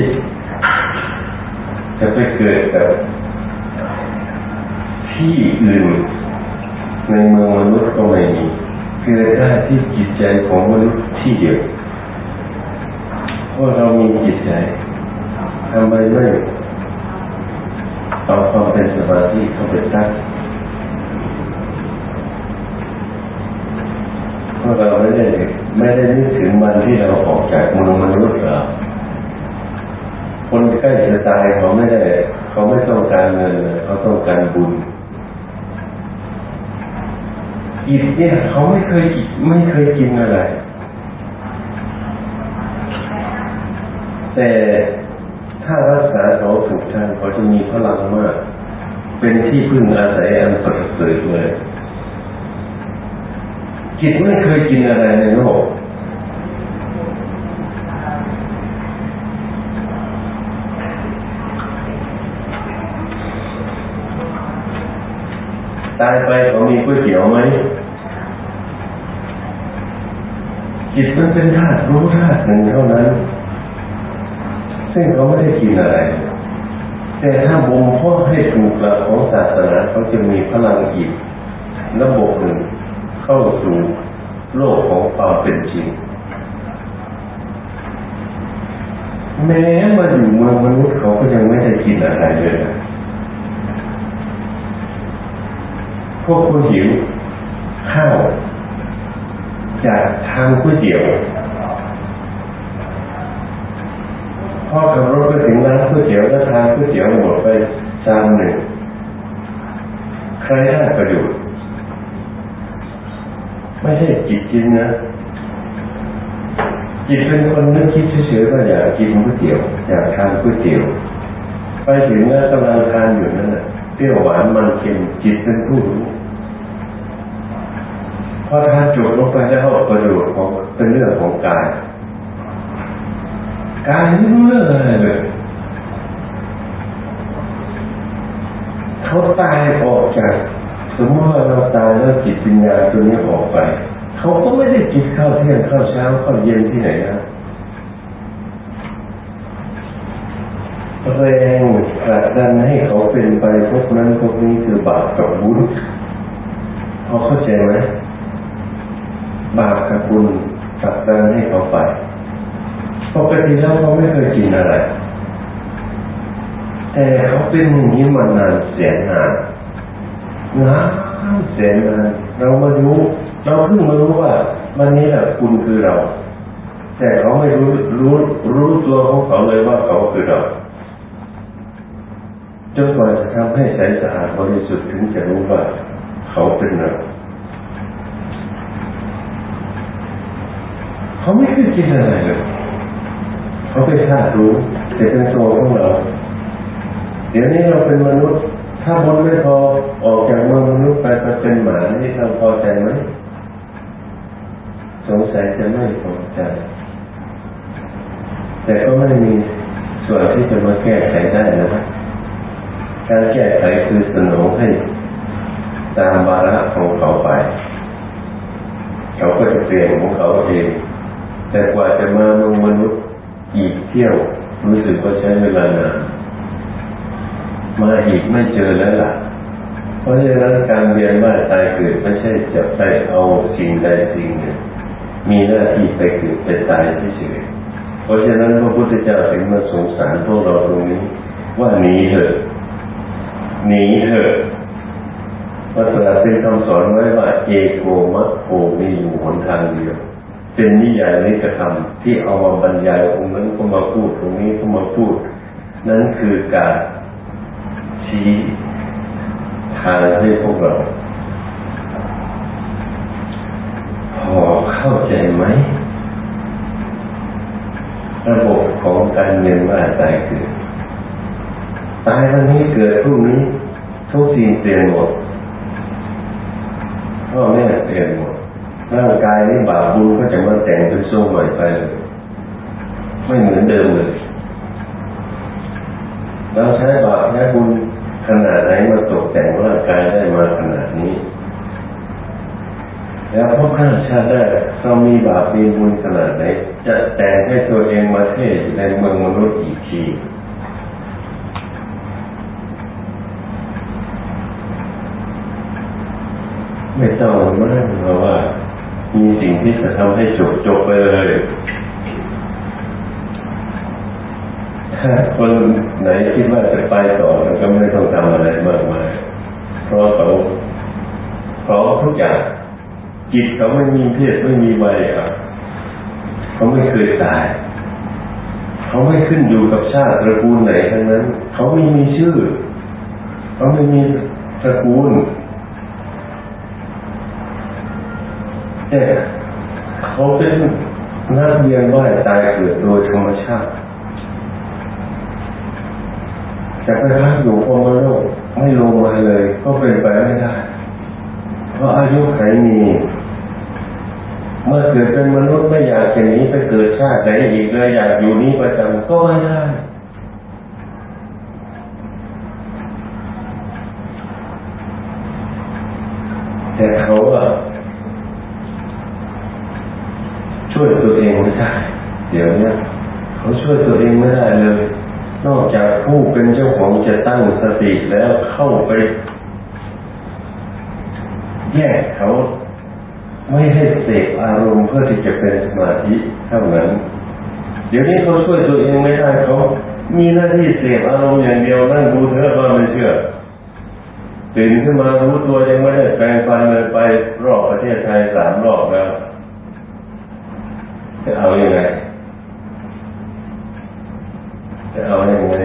จะไปเกิดกับที่อื่นในเมืองมนุษย์ก็ไม่มีเกิดได้ที่จิตใจของมนุษย์ที่เดียวเพราะเรามีจิตใจทำไมไม่เอาความเป็นสมาธิเข้าไปตั้งเพ ราะเราไม่ได้ไม่ได้นึกถึงวันที่เราออกจากมือมนุษย์หรอคนใกล้จะตายเขาไม่ได้ เขาไม่ต้องการเงินเขาต้องการบุญอิฐเนี่ยเขาไม่เคยไม่เคยกินอะไร แต่ถ้ารักษาเขาถูกทางเขาจะมีพลังมาก เป็นที่พึ่งอาศัยอันประเสริฐเลย จิตไม่เคยกินอะไรในโลกตายไปเขามีก๋วยเตี๋ยวไหมจิตมันเป็นธาตุรู้ธาตุหนึ่งเท่านั้น ซึ่งเขาไม่ได้กินอะไร แต่ถ้าบ่มเพาะให้ถูกหลักของศาสนาเขาจะมีพลังอีกระบบหนึ่งเข้าสู่โลกของความเป็นจริง แม้มาอยู่เมืองมนุษย์เขาก็ยังไม่ได้กินอะไรเลยพวกคุณหิวข้าวจากทางก๋วยเตี๋ยวพ่อขับรถไปถึงร้านก๋วยเตี๋ยวแล้วทานก๋วยเตี๋ยวหมดไปจานหนึ่งใครได้ประโยชน์ไม่ใช่จิตกินนะ จิตเป็นคนนึกคิดเฉยๆว่าอยากกินก๋วยเตี๋ยวอยากทานก๋วยเตี๋ยวไปถึงแล้วกำลังทานอยู่นั่นแหละเปรี้ยวหวานมันเค็มจิตเป็นผู้รู้พอทานจุดลงไปแล้วประโยชน์ของเป็นเรื่องของกายกายไม่รู้เรื่องอะไรเลยเขาตายออกจากสมมติว่าเราตายแล้วจิตวิญญาณตัวนี้ออกไป เขาก็ไม่ได้กินข้าวเที่ยงข้าวเช้าข้าวเย็นที่ไหนนะแรงผลักดันให้เขาเป็นไปพวกนั้นพวกนี้คือบาปกับบุญเขาเข้าใจไหมบาปกับบุญผลักดันให้เขาไปปกติแล้วเขาไม่เคยกินอะไร แต่เขาเป็นอย่างนี้มานานแสนนานนานแสนนานเรามารู้ เราเพิ่งมารู้ว่าวันนี้แหละคุณคือเรา แต่เขาไม่รู้รู้รู้ตัวของเขาเลยว่าเขาคือเราจนกว่าจะทำให้ใจสะอาดบริสุทธิ์ถึงจะรู้ว่าเขาเป็นเราเขาไม่เคยกินอะไรเลยเขาเป็นธาตุรู้แต่เป็นตัวของเรา เดี๋ยวนี้เราเป็นมนุษย์ ถ้าบนไม่พอออกจากเมืองมนุษย์ไปเป็นหมานี่เราพอใจไหม สงสัยจะไม่พอใจ แต่ก็ไม่มีส่วนที่จะมาแก้ไขได้นะครับการแก้ไขคือสนองให้ตามบาระของเขาไป เขาก็จะเปลี่ยนของเขาเอง แต่กว่าจะมาลงมนุษย์อีกเที่ยวรู้สึกว่าใช้เวลานานมาอีกไม่เจอแล้วล่ะ เพราะฉะนั้นการเรียนว่าตายเกิดไม่ใช่จะไปเอาสิ่งใดสิ่งหนึ่ง มีหน้าที่ไปเกิดไปตายเฉยเพราะฉะนั้นพระพุทธเจ้าถึงมาสงสารพวกเราตรงนี้ ว่าหนีเถอะหนีเถอะพระตรัสเป็นคำสอนไว้ว่าเอโกมะโกมีอยู่หนทางเดียว เป็นนิยายนิกธรรมที่เอามาบรรยายองค์นั้นก็มาพูดตรงนี้ก็มาพูด นั่นคือการชี้ทางให้พวกเรา พอเข้าใจไหม ระบบของการเงินว่าตายคือตายวันนี้เกิดพรุ่งนี้ทุกสิ่งเปลี่ยนหมดพ่อแม่เปลี่ยนหมดร่างกายนี้บาปบุญก็จะมาแต่งเป็นทรงใหม่ไปเลยไม่เหมือนเดิมเลยเราใช้บาปใช้บุญขนาดไหนมาตกแต่งร่างกายได้มาขนาดนี้ แล้วพวกข้าชาติได้เรามีบาปมีบุญขนาดไหน จะแต่งให้ตัวเองมาเทศในเมืองมนุษย์อีกทีไม่ต้องมากเพราะว่า มีสิ่งที่จะทำให้จบจบไปเลยถ้าคนไหนคิดว่าจะไปต่อมันก็ไม่ต้องทำอะไรมากมาย เพราะเขาเพราะทุกอย่าง จิตเขาไม่มีเพศไม่มีวัยครับเขาไม่เคยตาย เขาไม่ขึ้นอยู่กับชาติตระกูลไหนทั้งนั้น เขาไม่มีชื่อ เขาไม่มีตระกูลแต่เขาเป็นนักเรียนว่าตายเกิดโดยธรรมชาติจะไปรักอยู่พมโลกไม่ลงมาเลย ก็เป็นไปไม่ได้ เพราะอายุไขมี เมื่อเกิดเป็นมนุษย์ไม่อยากจะหนีไปเกิดชาติไหนอีกเลยอยากอยู่นี้ประจำก็ไม่ได้แต่เขาอะช่วยตัวเองไม่ได้เดี๋ยวนี้เขาช่วยตัวเองไม่ได้เลย นอกจากผู้เป็นเจ้าของจะตั้งสติแล้วเข้าไป แยกเขา ไม่ให้เสพอารมณ์เพื่อที่จะเป็นสมาธิเท่านั้นเดี๋ยวนี้เขาช่วยตัวเองไม่ได้เขามีหน้าที่เสพอารมณ์อย่างเดียวนั่งดูเถอะว่าไม่เชื่อตื่นขึ้นมารู้ตัวยังไม่ได้แปลงฟันเลยไปรอบประเทศไทยสามรอบแล้วจะเอาอยัางไงจะเอาอย่างไง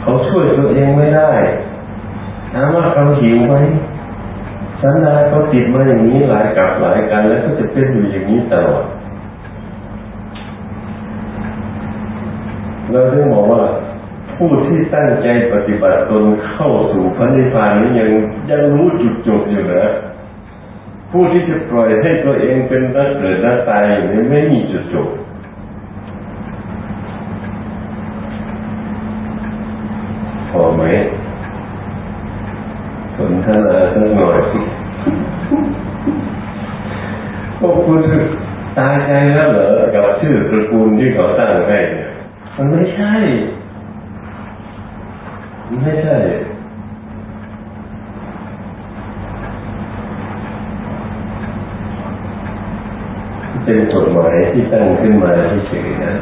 เขาช่วยตัวเองไม่ได้ถามว่าเขาหิวไหม สันดาเขาติดมาอย่างนี้หลายกับหลายกัน แล้วก็จะเป็นอยู่อย่างนี้ตลอดเราได้บอกว่าผู้ที่ตั้งใจปฏิบัติตนเข้าสู่พระนิพพานนี้ยังยังรู้จุดจบอยู่นะ ผู้ที่จะปล่อยให้ตัวเองเป็นนักเกิดนักตายอย่างนี้ไม่มีจุดจบพอไหมสนทนาสักหน่อยพวกคุณตายใจแล้วเหรอกับ ชื่อตระกูลที่เขาตั้งให้เนี่ยมันไม่ใช่มันไม่ใช่เป็นกฎหมายที่ตั้งขึ้นมาเฉยๆนะ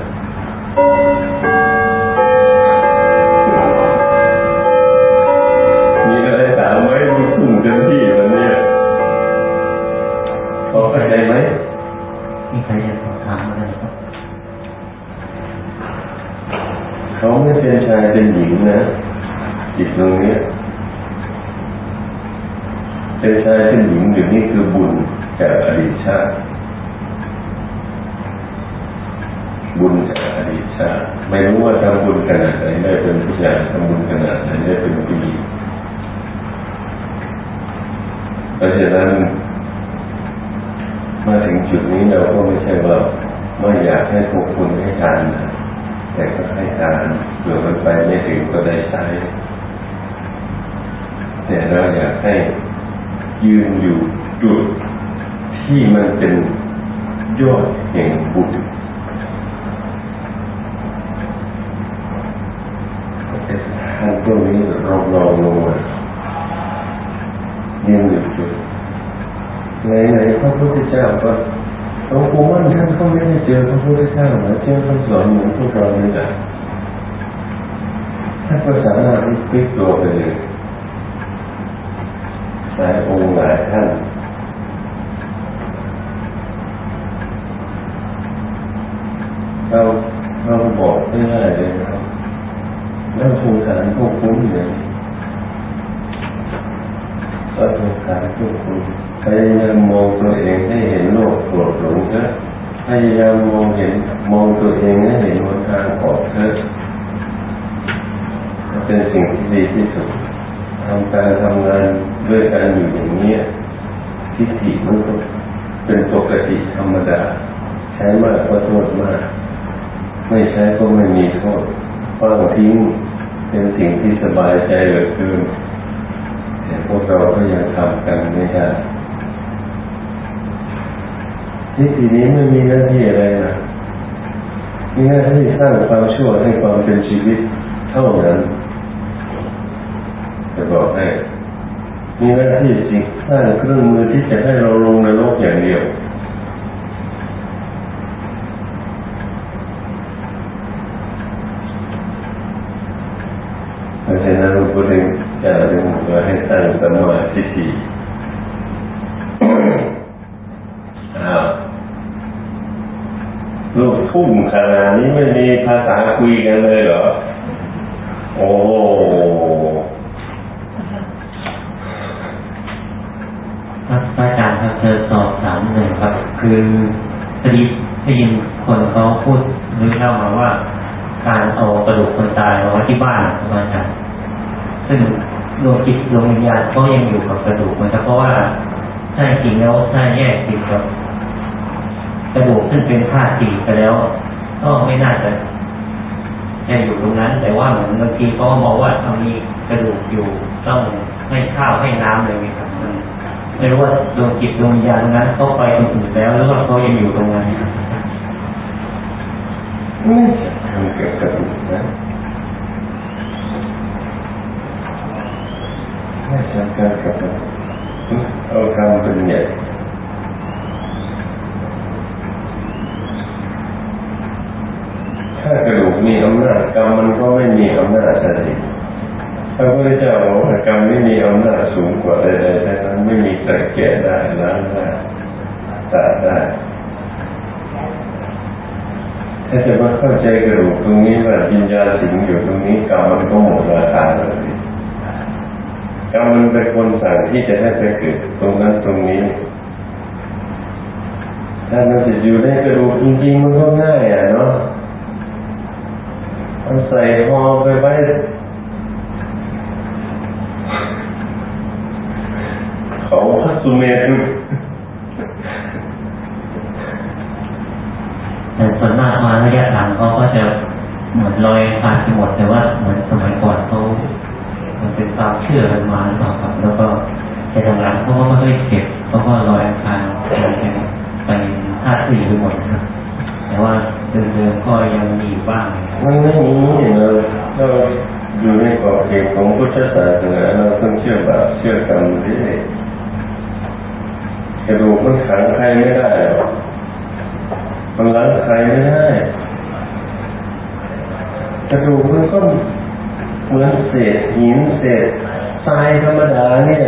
เป็นหญิงนะจิตตรงนี้เป็นชายเป็นหญิงอยู่นี่คือบุญจากอดีตชาติ บุญจากอดีตชาติ ไม่รู้ว่าทำบุญขนาดไหนได้เป็นผู้ชายทำบุญขนาดไหนได้เป็นผู้หญิงเพราะฉะนั้นมาถึงจุดนี้เราก็ไม่ใช่ว่าไม่อยากให้พวกคุณให้ทานนะ แต่ก็ให้ทานเผื่อมันไปไม่ถึงก็ได้ใช้ แต่เราอยากให้ยืนอยู่จุดที่มันเป็นยอดแห่งบุญแต่านตรงนี้เราลองลงมายืนอยู่จุดไหนๆพระพุทธเจ้าก็ ลวงปู่มั่นท่านก็ไม่ได้เจอพระพุทธเจ้านะเจอคำสอนเหมือนพวกเราเลยนะท่านก็สามารถที่พลิกตัวไปเลยหลายองค์หลายท่านเราเราบอกไม่ได้เลยครับแล้วสงสารพวกคุณเลยก็สงสารพวกคุณ พยายามมองตัวเองให้เห็นโลกโกรธหลงเถอะพยายามมองเห็นมองตัวเองให้เห็นวันทางออกเถอะเป็นสิ่งที่ดีที่สุดทำการทำงานด้วยกันอยู่อย่างนี้ทิฏฐิมันก็เป็นปกติธรรมดา ใช้มากก็โทษมาก ไม่ใช้ก็ไม่มีโทษว่างทิ้งเป็นสิ่งที่สบายใจเหลือเกินแต่พวกเราก็ยังทำกันไม่ได้ ที่ทีนี้ไม่มีหน้าที่อะไรนะมีหน้าที่สร้างความชั่วให้ความเป็นชีวิตเท่านั้นจะบอกให้มีหน้าที่จริงสร้างเครื่องมือที่จะให้เราลงในโลกอย่างเดียวเพราะฉะนั้นเราก็เลยจะเรียนรู้ให้สร้างสมาธิลูกทุ่งข นาดนี้ไม่มีภาษาคุยกันเลยเหรอ โอ้ครับอาจารย์ครับเจอสอบถามหนึ่งครับ คือพอดีได้ยินคนเขาพูดหรือเล่ามาว่า การเอากระดูกคนตายมาไว้ที่บ้านครับอาจารย์ซึ่งดวงจิตดวงวิญญาณก็ยังอยู่กับกระดูกมันเพราะว่าถ้าจริงแล้วถ้าแยกติดกับกระดูกซึ่งเป็นธาตุสี่ไปแล้ว ก็ไม่น่าจะจะอยู่ตรงนั้น แต่ว่าเหมือนบางทีเขามองว่าตรงนี้กระดูกอยู่ต้องให้ข้าวให้น้ำเลยครับไม่รู้ว่าดวงจิตดวงวิญญาณนั้นเขาไปตรงอื่นแล้วหรือว่าเขายังอยู่ตรงนั้นไม่ทำเกี่ยวกับกระดูกนะไม่ใช่การกับเอาทำเป็นใหญ่ ถ้ากระดูกมีอำนาจกรรมมันก็ไม่มีอำนาจอะไรพระพุทธเจ้าบอกว่ากรรมไม่มีอำนาจสูงกว่าใดๆทั้งนั้นไม่มีใครแก้ได้ล้างได้ตัดได้ถ้าจะมาเข้าใจกระดูกตรงนี้ว่าวิญญาสิงอยู่ตรงนี้กรรมมันก็หมดราคาเลยกรรมมันเป็นคนสั่งที่จะให้ไปเกิดตรงนั้นตรงนี้ถ้ามันจะอยู่ในกระดูกจริงๆมันก็ง่ายอะเนาะ อไปไว้เขาพัสุเมตุแต่ส่วนมากมาระยะหลังเขาก็จะเหมือนลอยผ่านไปหมดแต่ว่าเหมือนสมัยก่อนเขามันเป็นความเชื่อกันมาหรือเปล่าครับแล้วก็แต่หลังๆเขาก็ไม่ได้เก็บเขาก็ลอยผ่านไปไปท่าสี่ไปหมดครับแต่ว่าเดิมๆก็ยังมีบ้างมันไม่มีเราเราอยู่ใน กรอบเของพุทธศาสนาเราต้องเชื่อบาปเชื่อกรรมด้วยกระดูกมันขังใครไม่ได้หรอกมันล้างใครไม่ได้กระดูกมันก็เหมือนเศษหินเศษทรายธรรมดาเนี่ย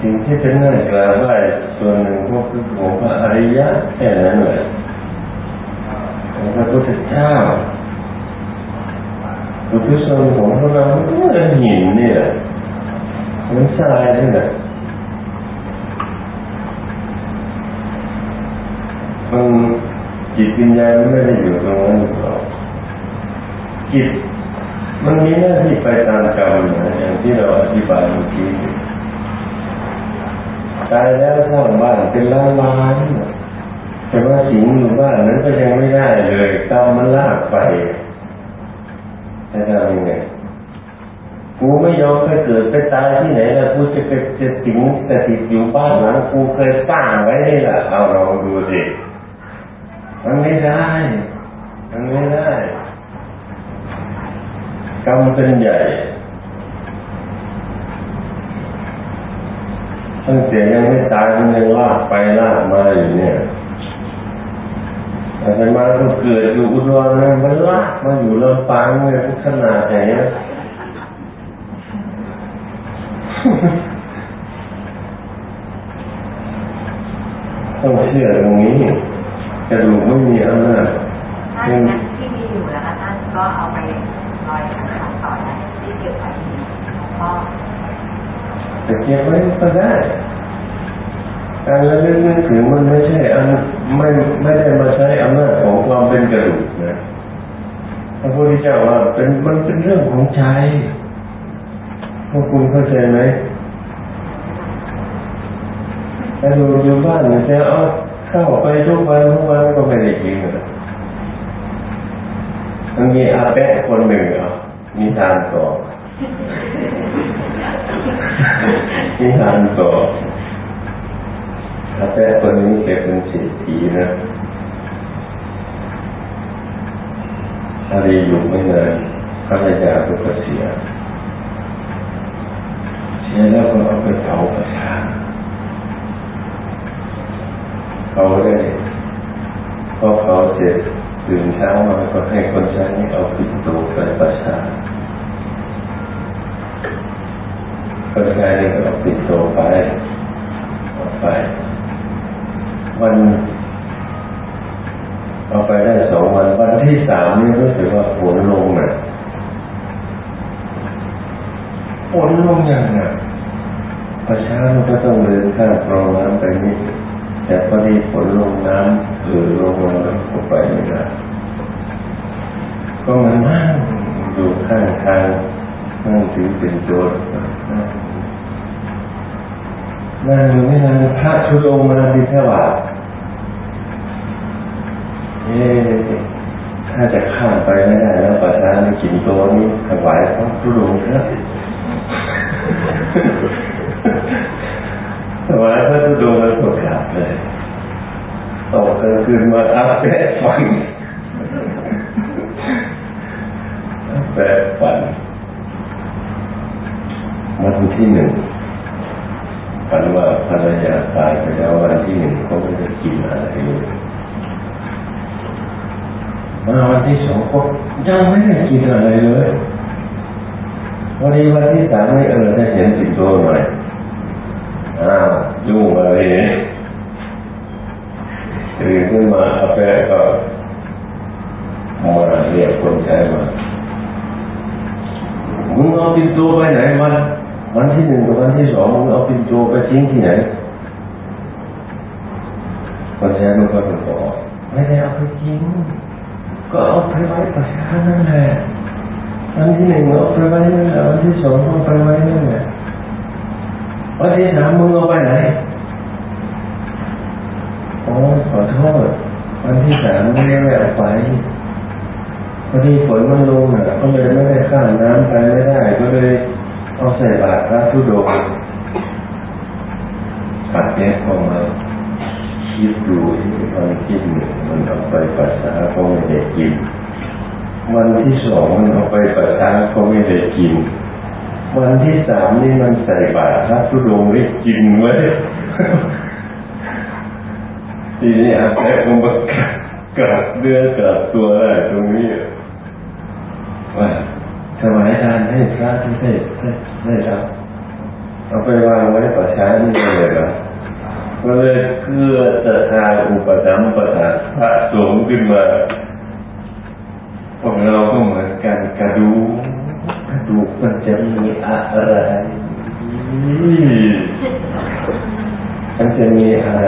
สิ่งที่เป็นเนื้อกราบไหว้ส่วนหนึ่งก็คือของพระอริยะแค่นั้นแหละของพระ พุทธเจ้าอุทิศนของพวกเราเหมือนหินเนี่ยเหมือนทรายนี่แหละมันจิตวิญญาณไม่ได้อยู่ตรงนั้นหรอกจิตมันมีหน้าที่ไปตามกรรมอย่างที่เราอธิบายเมื่อกี้ตายแล้วสร้างบ้านเป็นล้านล้าน แต่ว่าสิงอยู่บ้านนั้นก็ยังไม่ได้เลยกรรมมันลากไปจะทำยังไงกูไม่ยอมไปเกิดไปตายที่ไหนแล้วกูจะไปจะสิงแต่ติดอยู่บ้านหลังกูเคยสร้างไว้นี่แหละเอาเราดูสิมันไม่ได้มันไม่ได้กรรมเป็นใหญ่ตั้งแต่ยังไม่ตายมันยังลากไปลากมาอยู่เนี่ย อาจารย์มาก็เกิดอยู่อุดรนะมันลากมาอยู่ลำปางเนี่ยขนาดอย่างเงี้ยต้องเชื่อตรงนี้กระดูกไม่มีอำนาจท่านที่มีอยู่แล้วท่านก็เอาไปลอยสังขารต่อได้ที่เก็บไว้พ่อจะเก็บไว้ก็ได้ การระลึกนึกถึงมันไม่ใช่อันไม่ไม่ได้มาใช้อำนาจของความเป็นกระดูกนะพระพุทธเจ้าว่าเป็นมันเป็นเรื่องของใจพวกคุณเข้าใจไหมถ้าอยู่อยู่บ้านเนี่ยจะเอาเข้าไปทุกวันทุกวันก็ไม่ได้กินเลยมันมีอาแปะคนหนึ่งอะมีทานต่อมีทานต่อ อาแปะคนนี้แกเป็นเศรษฐีนะอารีอยู่ไม่นานภรรยาก็เสียเสียแล้วก็เอาไปเผาประชาเขาได้พอเขาเสร็จตื่นเช้ามาก็ให้คนใช้เอาปิดโตไปประชาคนใช้นี่ก็เอาปิดโตไปออกไป วันเอาไปได้สองวัน วันที่สามนี่รู้สึกว่าฝนลงน่ะฝนลงอย่างน่ะประชามันก็ต้องเดินข้ามคลองน้ำไปนิดแต่พอดีฝนลงน้ำเออลงมาแล้วก็ไปไม่ได้ก็มันนั่งอยู่ข้างทางนั่งถือเป็นโจรนั่งอยู่ไม่นานพระชุดงมาบิณฑบาต เอ๊ถ้าจะข้ามไปไม่ได้แล้วประชาในกินโตนี้ถวายพระชุดงเถอะถวายพระชุดงแล้วก็กลับเลยตกกลางคืนมาอัปเดตฟังอัปเดตฟังวันที่หนึ่งฝันว่าภรรยาตายไปแล้ววันที่หนึ่งเขาไม่ได้กินอะไรเลย มาวันที่สองก็ยังไม่ได้กินอะไรเลยวันนี้วันที่สามนี่เออได้เห็นสิงโตหน่อยอ้าวยุ่งอะไรตื่นขึ้นมาอาแปะก็มาเรียกคนใช้มามึงเอาปินโตไปไหนมันวันที่หนึ่งกับวันที่สองมึงเอาปินโตไปทิ้งที่ไหนคนใช้มันก็เป็นบอกไม่ได้เอาไปทิ้ง ก็เอาไปไว้ประชานั่นแหละวันที่หนึ่งเอาไปไว้นั่นแหละวันที่สองเอาไปไว้นั่นแหละวันที่สามมึงเอาไปไหนโอ้ขอโทษวันที่สามไม่ได้เอาไปพอดีฝนมันลงอะก็เลยไม่ได้ข้ามน้ำไปไม่ได้ ก็เลยเอาใส่บาตรพระธุดงปัดแยกออกมา คิดดูที่วันที่หนึ่งมันเอาไปปัสสาวะก็ไม่ได้กินวันที่สองมันเอาไปปัสสาวะก็ไม่ได้กินวันที่สามนี่มันใส่บาตรพระธุดงได้กินไว้ทีนี้อาแปะมันก็กลับเดือนกลับตัวได้ตรงนี้ว่าถวายทานให้พระที่ได้ได้ได้รับเอาไปวางไว้ประชานี่เลยเหรอ ก็เลยเพื่อจะทาอุปถัมประทานพระสงฆ์ขึ้นมาพวกเราก็เหมือนกันกระดูกกระดูกมันจะมีอะไรมันจะมีอะไร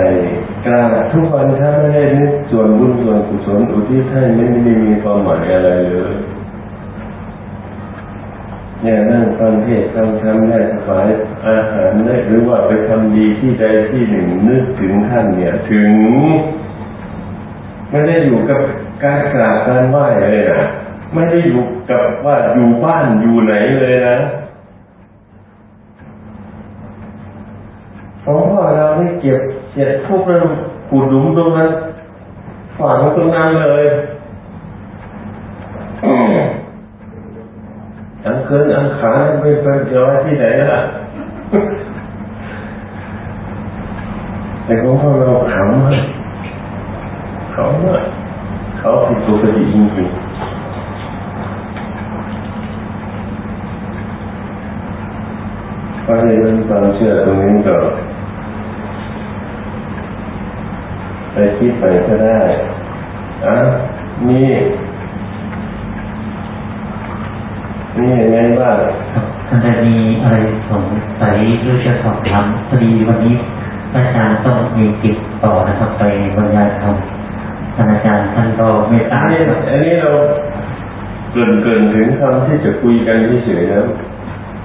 กล้าทุกวันถ้าไม่ได้นึกส่วนบุญส่วนกุศลอุทิศให้ไม่ได้มีความหมายอะไรเลย เนี่ยนั่งฟังเทศฟังธรรมได้ถวายอาหารได้หรือว่าไปทำดีที่ใดที่หนึ่งนึกถึงท่านเนี่ย ถึง ไม่ได้อยู่กับการกราบการไหว้เลยนะไม่ได้อยู่กับว่าอยู่บ้านอยู่ไหนเลยนะเพราะว่าเราได้เก็บเสร็จพวกเราขุดหลุมตรงนั้นฝังตรงนั้นเลย อังเคินอังขาไม่ไปเจอที่ไหนล่ะแต่ของพวกเราขำมากเขามากเขาผิดปกติจริงๆเพราะฉะนั้นความเชื่อตรงนี้ก็ไปคิดไปก็ได้อะ นี่นี่ยังไงบ้างท่านจะมีอะไรสงสัยหรือจะสอบถามพอดีวันนี้อาจารย์ต้องมีติดต่อนะครับไปบรรยายธรรมท่านอาจารย์ท่านก็เมตอัตานนี้ครับอันนี้เราเกินเกินถึงคำที่จะคุยกันเฉยๆนะ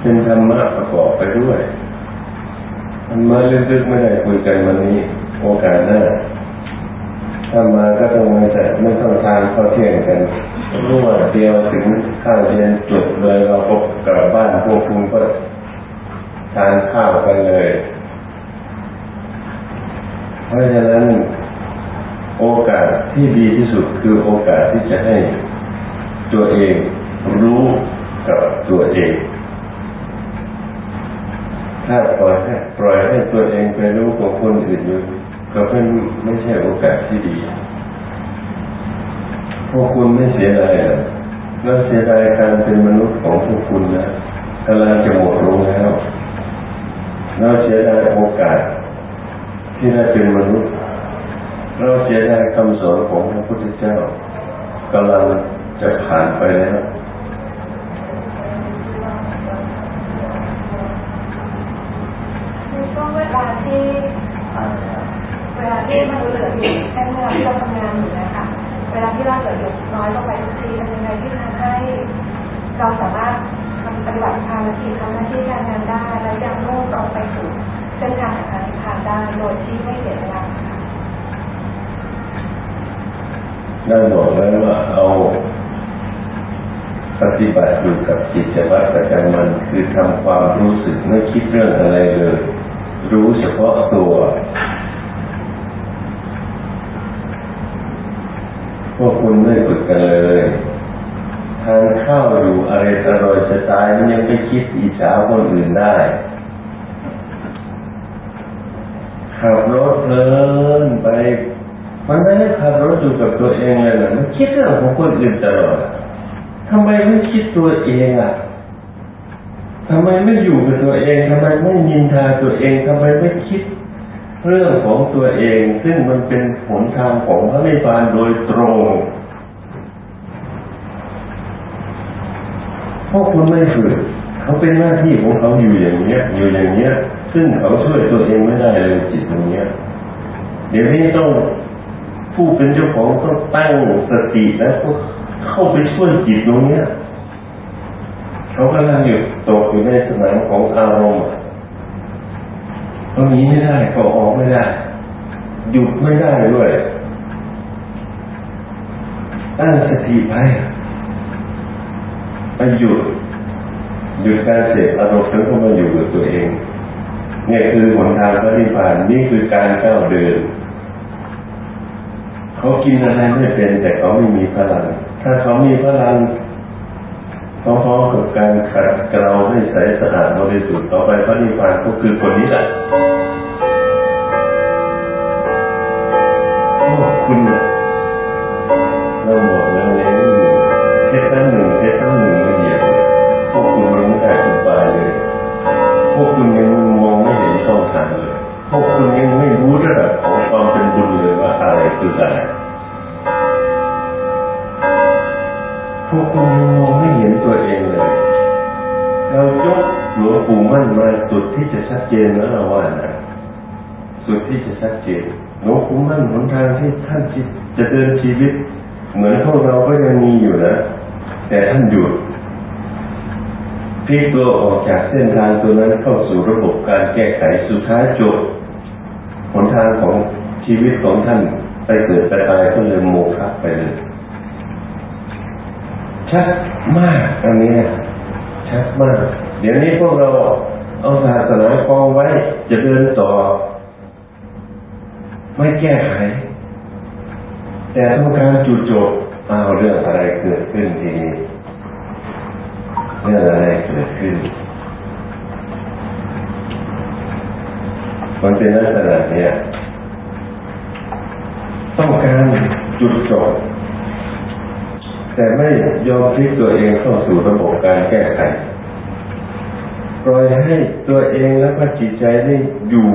เป็นธรรมะประกอบไปด้วยธรรมะลึกๆไม่ได้คุยกันวันนี้ โอกาสหน้าถ้ามาก็ต้องไม่แต่ไม่ต้องทานข้าวเที่ยงกัน รว่าเดียวถึงข้าวเย็นจุดเลยเราก็กลับบ้านพวกคุณก็ทานข้าวกันเลย เพราะฉะนั้นโอกาสที่ดีที่สุดคือโอกาสที่จะให้ตัวเองรู้กับตัวเอง ถ้าปล่อยให้ปล่อยให้ตัวเองไปรู้กับคนอื่นอยู่ก็เป็นไม่ใช่โอกาสที่ดี พวกคุณไม่เสียดายหรอเราเสียดายการเป็นมนุษย์ของพวกคุณนะกำลังจะหมดลงแล้วเราเสียดายโอกาส ที่ได้เป็นมนุษย์ เราเสียดายคำสอนของพระพุทธเจ้ากำลังจะผ่านไปแล้วในช่วงเวลาที่เวลาที่มันเหลืออยู่แค่เมื่อเราทำงานอยู่นะคะ วลาที่เราเหลืออยู่น้อยลงไปทุกทีเป็นยังไงที่ทำให้เราสามารถทำปฏิบัติภารกิจทำหน้าที่การงานได้ และยังมุ่งตรงไปสู่เส้นทางแห่งการนิพพานได้โดยที่ไม่เสียเวลาได้บอกแล้วว่าเอาปฏิบัติอยู่กับจิตวัตรประจำวันคือทำความรู้สึกไม่คิดเรื่องอะไรเลย รู้เฉพาะตัว พวกคุณไม่ฝึกกันเลยทานข้าวอยู่อะไรอร่อยจะตายมันยังไปคิดอิจฉาคนอื่นได้ขับรถเพลินไปมันไม่ได้ขับรถอยู่กับตัวเองเลยนะมันคิดเรื่องของคนอื่นตลอดทำไมไม่คิดตัวเองอะทำไมไม่อยู่กับตัวเองทำไมไม่ยินทาตัวเองทำไมไม่คิด เรื่องของตัวเอง ซึ่งมันเป็นผลทางของพระนิพพานโดยตรงพวกคุณไม่ฝึกเขาเป็นหน้าที่ของเขาอยู่อย่างเนี้ย อยู่อย่างเนี้ย ซึ่งเขาช่วยตัวเองไม่ได้เลยจิตตรงเนี้ย เดี๋ยวนี้ต้องผู้เป็นเจ้าของต้องตั้งสติแล้วก็เข้าไปช่วยจิตตรงเนี้ยเขากำลังอยู่ตกอยู่ในสนามของอารมณ์ ตรงนี้ไม่ได้ก็ออกไม่ได้ หยุดไม่ได้ด้วยตั้งสติไปไปหยุดหยุดการเสพอารมณ์แล้วก็มาอยู่กับตัวเองเนี่ยคือหนทางพระนิพพานนี่คือการก้าวเดิน เขากินอะไรไม่เป็นแต่เขาไม่มีพลัง ถ้าเขามีพลัง พร้อมๆกับการขัดเกลาให้ใสสะอาดบริสุทธิ์ต่อไปพระนิพพานก็คือคนนี้แหละโอ้คุณเนี่ย นมาสุดที่จะชัดเจนแล้วเราว่านะสุดที่จะชัดเจนหลวงปู่มั่นหนทางที่ท่านจะเดินชีวิต เหมือนพวกเราก็ยังมีอยู่นะ แต่ท่านหยุดพลิกตัวออกจากเส้นทางตัวนั้นเข้าสู่ระบบการแก้ไขสุดท้ายจบหนทางของชีวิตของท่านไปเกิดไปตายก็เลยโมฆะไปเลยชัดมากอันนี้ชัดมาก เดี๋ยวนี้พวกเราเอาศาสนากองไว้ จะเดินต่อ ไม่แก้ไข แต่ต้องการจุดจบเอาเรื่องอะไรเกิดขึ้นทีนี้เรื่องอะไรเกิดขึ้น มันเป็นลักษณะเนี้ยต้องการจุดจบแต่ไม่ยอมพลิกตัวเองเข้าสู่ระบบการแก้ไข ปล่อยให้ตัวเองและก็จิตใจได้อยู่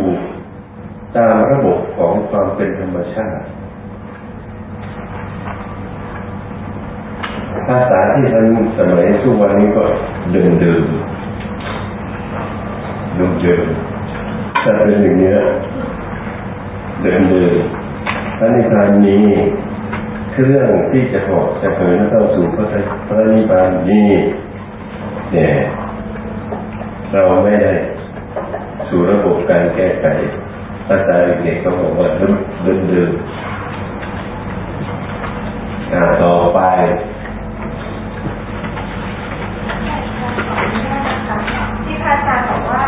ตามระบบของความเป็นธรรมชาติ ภาษาที่ท่านสมัยทุกวันนี้ก็เดิมเดิมเดิมเดิมถ้าเป็นอย่างนี้เดิมเดิมพระนิพพานนี้เครื่องที่จะหอกจะเผยเข้าสู่พระพระนิพพานนี้เนี่ย เราไม่ได้สู่ระบบการแก้ไขภาษาเด็กๆก็บอกว่าลืมลืมลืมต่อไปที่พระอาจารย์บอกว่า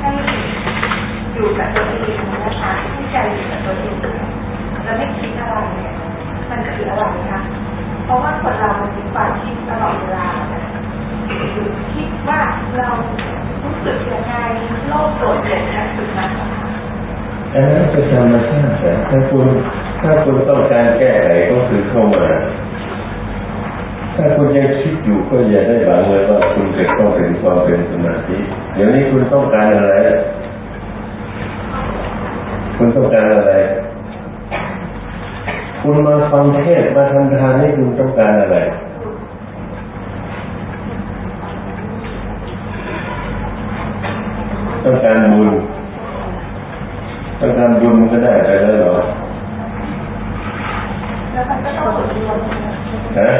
ให้อยู่กับตัวเองนะคะให้ใจอยู่กับตัวเองแล้วไม่คิดอะไรเนี่ยมันคืออะไรคะเพราะว่าคนเรามันมีความคิดตลอดเวลาอยู่คิดว่าเรา โกรธเกลียดแค้นสุดนั้นนะคะอันนั้นเป็นธรรมชาติแต่ถ้าคุณถ้าคุณต้องการแก้ไขก็คือเข้ามา ถ้าคุณยังคิดอยู่ก็อย่าได้หวังเลยว่าคุณจะต้องถึงความเป็นสมาธิเดี๋ยวนี้คุณต้องการอะไร คุณต้องการอะไร คุณมาฟังเทศมาทำทานนี่คุณต้องการอะไร ต้องการบุญต้องการบุญมันก็ได้ไปแล้วเหรอ แล้วมันก็ต้องฝึกรวม ฮะ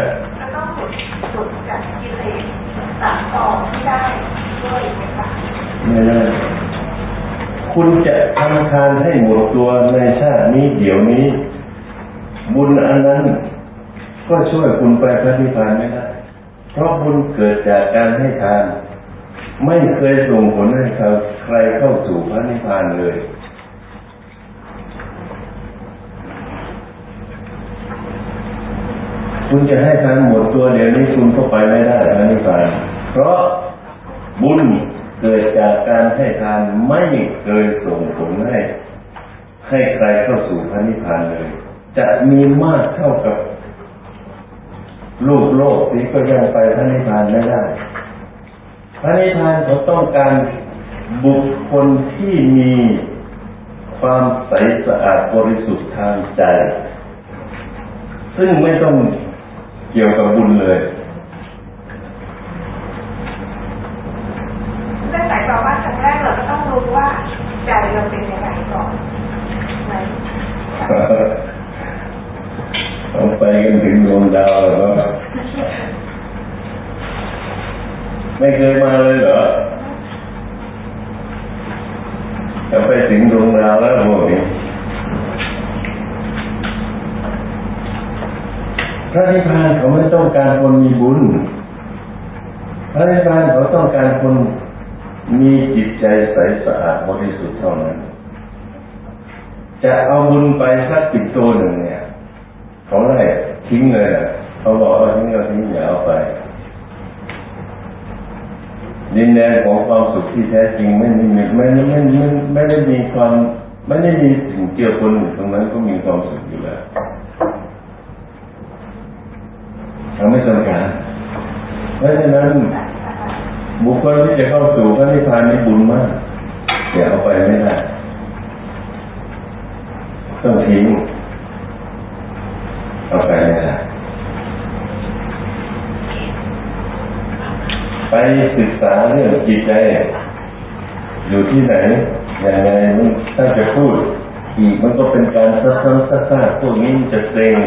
ก็ต้องฝึกฝึกจากกิเลสสามกองที่ได้ด้วยนะคะ ไม่ได้คุณจะทำทานให้หมดตัวในชาตินี้เดี๋ยวนี้ บุญอันนั้น ก็ช่วย คุณไปพระนิพานไม่ได้ เพราะบุญเกิดจากการให้ทาน ไม่เคยส่งผลให้เขาใครเข้าสู่พระนิพพานเลยคุณจะให้ทานหมดตัวเดี๋ยวนี้คุณก็ไปไม่ได้พระนิพพาน เพราะบุญเกิดจากการให้ทานไม่เคยส่งผลให้ให้ใครเข้าสู่พระนิพพานเลย จะมีมากเท่ากับ ลูกโลกนี้ก็ยังไปพระนิพพานไม่ได้ พระนิพพานเขาต้องการบุคคลที่มีความใสสะอาดบริสุทธิ์ทางใจ ซึ่งไม่ต้องเกี่ยวกับบุญเลยนั่นหมายความว่าครั้งแรกเราก็ต้องรู้ว่าใจเราเป็นยังไงก่อน ไหมต้องไปกันถึงดวงดาวเหรอไม่เคยมาเลยเหรอจะไปถึงดวงดาวแล้วพวกนี้พระนิพพานเขาไม่ต้องการคนมีบุญ พระนิพพานเขาต้องการคนมีจิตใจใสสะอาดบริสุทธิ์เท่านั้น จะเอาบุญไปสักติดตัวหนึ่งเนี่ย เขาไล่ทิ้งเลยนะเขาบอกว่าทิ้งก็ทิ้งอย่าเอาไป ดินแดนของความสุขที่แท้จริงไม่มีไม่ไม่ไม่ไม่ไม่ได้มีความไม่ได้มีสิ่งเกี่ยวคนตรงนั้นก็มีความสุขอยู่แล้วเราไม่ต้องการเพราะฉะนั้นบุคคลที่จะเข้าสู่พระนิพพานนี้บุญมากอย่เอาไปไม่ได้ต้องทิ้งเอาไปไม่ได้ไป ศึกษาเรื่องจิตใจ อยู่ที่ไหนอย่างไรมันถ้าจะพูดอีกมันก็เป็นการซ้ำๆซากพวกนี้จะเกรง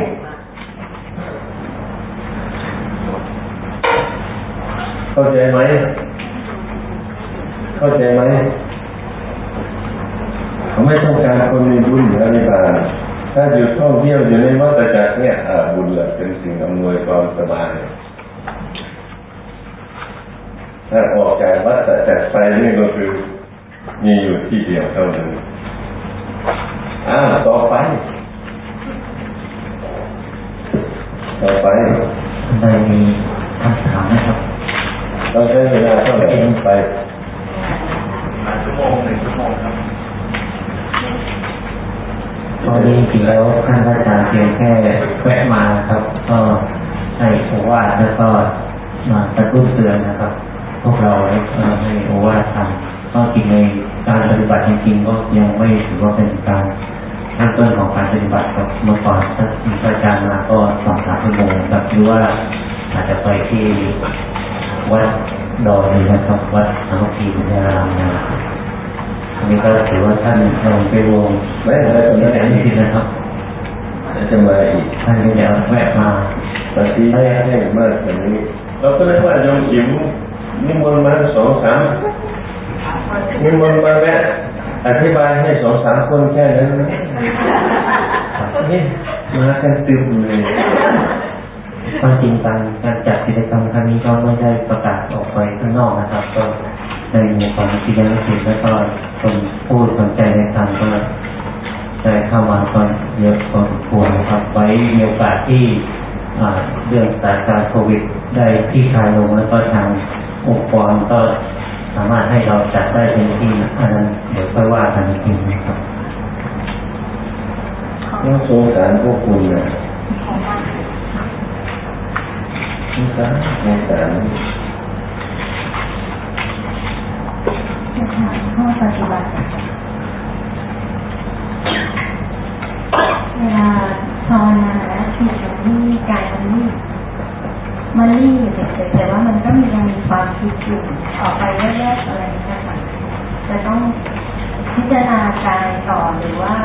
เข้าใจไหม เข้าใจไหมเขาไม่ต้องการคนมีบุญอยู่ในบานถ้าอยู่ท่องเที่ยวอยู่ในวัฏจักรเนี่ยบุญแหละเป็นสิ่งอำนวยความสบาย ถ้าออกจากวัฏจักรไปนี่ก็คือมีอยู่ที่เดียวเท่านั้นอ้าวต่อไป ต่อไป ได้มีคำถามนะครับ เราใช้เวลาเท่าไหร่ไป ชั่วโมงหนึ่งชั่วโมงครับ ตอนนี้จริงแล้วท่านอาจารย์เพียงแค่แวะมาครับ ก็ให้โอวาทแล้วก็มากระตุ้นเตือนนะครับ พวกเราเอ่อให้โอวาททำก็จริงในการปฏิบัติจริงๆก็ยังไม่ถือว่าเป็นการเริ่มต้นของการปฏิบัติครับเมื่อก่อนถ้ามีพระอาจารย์มาก็สองสามชั่วโมงครับหรือว่าอาจจะไป ที่วัดดอยนะครับวัดสามัคคีบุญญารามนะครับอันนี้ก็ถือว่าท่านลงไปวงไม่อะไรตรงนี้แหละนี่นะครับจะมาอีกท่านก็จะแวะมาบางทีให้ให้มากกว่านี้เราก็เรียว่าโยมอิ๋วนิมนต์มาสองสามนิมนต์มาแวะอธิบายให้สองสามคนแค่นั้นนะนี่มากันตึมเลย ความจริงการการจัดกิจกรรมครั้งนี้ก็ไม่ได้ประกาศออกไปข้างนอกนะครับก็ในหมู่ของศิษยานุศิษย์แล้วก็คนผู้สนใจในธรรมก็ได้เข้ามาก็เยอะพอสมควรนะครับ ไว้มีโอกาสที่เรื่องสถานการณ์โควิดได้ที่คลายลงแล้วก็ทางองค์กรก็สามารถให้เราจัดได้เป็นที่อันนั้นเดี๋ยวค่อยว่ากันอีกทีนะครับน่าสงสารพวกคุณนะ สงสารสงสารข้อปฏิบัติเวลาภาวนาแล้วจิตมันนิ่กายมันนิ่มันนิ่งอยู่เฉยๆแต่ว่ามันก็มียังมีความคิดอยู่ออกไปแยกๆอะไรอย่างเงี้ยค่ะจะต้องพิจารณากายต่อหรือว่า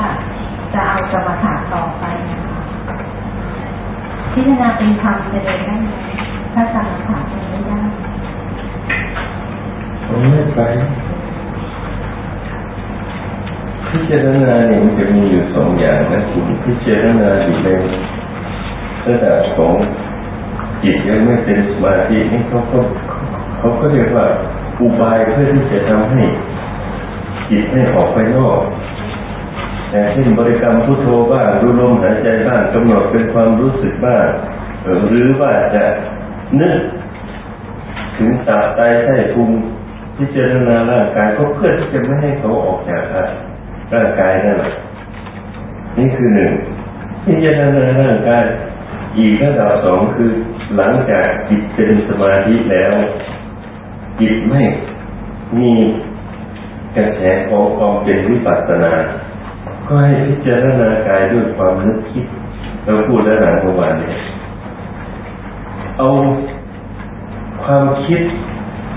จะเอากรรมฐานต่อไปนะคะพิจารณาเป็นธรรมจะเลยได้ไหม ถ้ากรรมฐานเป็นไม่ได้ผมไม่ไปพิจารณาเนี่ยมันจะมีอยู่สองอย่างนะคุณพิจารณาอยู่ในระดับของจิตยังไม่เป็นสมาธินี่เขาก็เขาก็เรียกว่าอุบายเพื่อที่จะทำให้จิตให้ออกไปนอกแต่เช่นบริกรรมพุทโธบ้างดูลมหายใจบ้างกำหนดเป็นความรู้สึกบ้างหรือว่าจะ นึกถึงตับไตไส้พุงพิจารณาร่างกายก็เพื่อที่จะไม่ให้เขาออกจากร่างกายนั่นแหละนี่คือหนึ่งพิจารณาร่างกายอีกระดับสองคือหลังจากจิตเป็นสมาธิแล้ว จิตไม่มีกระแสของความเป็นวิปัสสนาก็ให้พิจารณากายด้วยความนึกคิดเราพูดแล้วหลังเมื่อวานนี้ เอาความคิด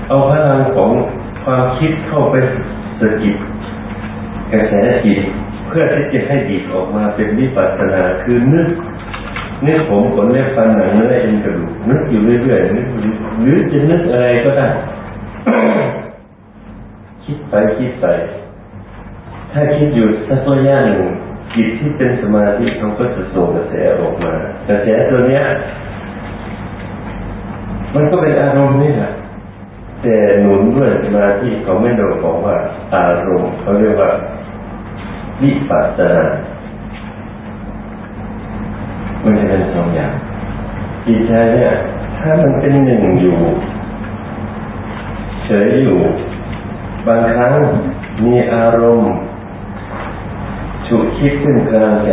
เอาพลังของความคิดเข้าไปสกิดกระแสจิตเพื่อที่จะให้จิตออกมาเป็นวิปัสสนาคือนึกนึกผมขนเล็บฟันหนังเนื้อเอ็นกระดูกนึกอยู่เรื่อยๆนึกหรือจะนึกอะไรก็ได้คิดไปคิดไป ถ้าคิดอยู่สักระยะหนึ่งจิตที่เป็นสมาธิเขาก็จะส่งกระแสออกมากระแสตัวเนี้ย มันก็เป็นอารมณ์นี่แหละแต่หนุนด้วยสมาธิเขาไม่โดนบอกว่า อารมณ์เขาเรียกว่าวิปัสสนามันจะเป็นสองอย่างจิตใจเนี่ย ถ้ามันเป็นหนึ่งอยู่ เฉยอยู่ บางครั้งมีอารมณ์ฉุกคิดขึ้นกลางใจ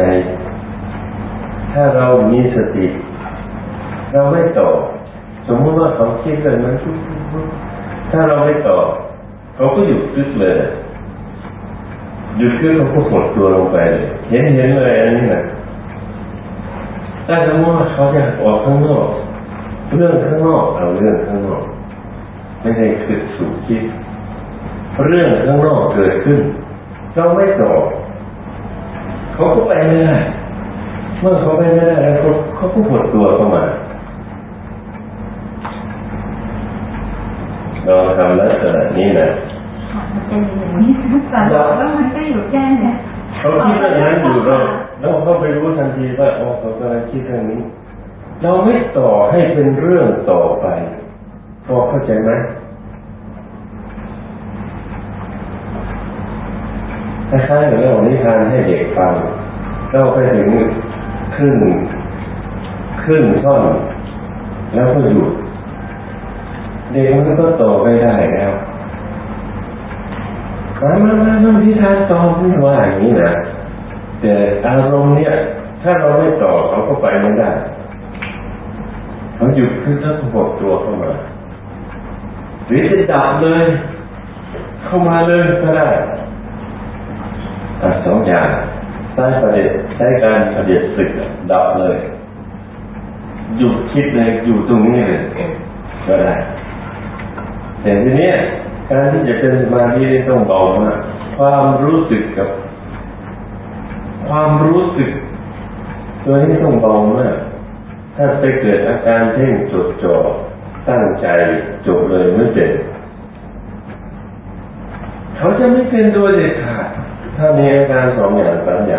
ถ้าเรามีสติ เราไม่ตอบ สมมติว่าเขาคิดเรื่องนั้นถ้าเราไม่ตอบเขาก็หยุดคึกเลยหยุดคึกเขาก็หดตัวลงไปเลยเห็นเห็นเลยอันนี้นะถ้าสมมติว่าเขาจะออกข้างนอกเรื่องข้างนอกเอาเรื่องข้างนอกไม่ได้คิดสู่คิด เรื่องข้างนอกเกิดขึ้นเราไม่ตอบเขาก็ไปไม่ได้เมื่อเขาไปไม่ได้แล้วเขาเขาก็หดตัวเข้ามา เราทำลักษณะนี้นะมันเป็นอย่างนี้แต่ว่ามันก็อยู่แค่เนี่ยเขาคิดเรื่องนั้นอยู่เราเราก็ไปรู้ทันทีว่าอ๋อเขากำลังคิดเรื่องนี้ เราไม่ต่อให้เป็นเรื่องต่อไปพอเข้าใจไหมคล้ายๆกับเรานิทานให้เด็กฟังเราไปถึงครึ่งครึ่งท่อน แล้วก็หยุด เด็กมันก็ต่อไม่ได้แล้วมามามามาพิธานต่อไม่ว่าอย่างนี้นะแต่อารมณ์เนี่ย ถ้าเราไม่ต่อเขาก็ไปไม่ได้เขาหยุดคือถ้าหดตัวเข้ามาหรือจะดับเลย เข้ามาเลยก็ได้สองอย่างใช้ประเด็ใช้การประเด็ศึกดับเลย หยุดคิดเลยอยู่ตรงนี้เลยก็ได้ แต่ทีนี้การที่จะเป็นสมาธิต้องเบามากความรู้สึกกับ ความรู้สึก ตัวนี้ต้องเบามากถ้าไปเกิดอาการเพ่งจดจ่อตั้งใจจบเลยไม่เป็นเขาจะไม่เป็นโดยเด็ดขาดถ้ามีอาการสองอย่างสามอย่าง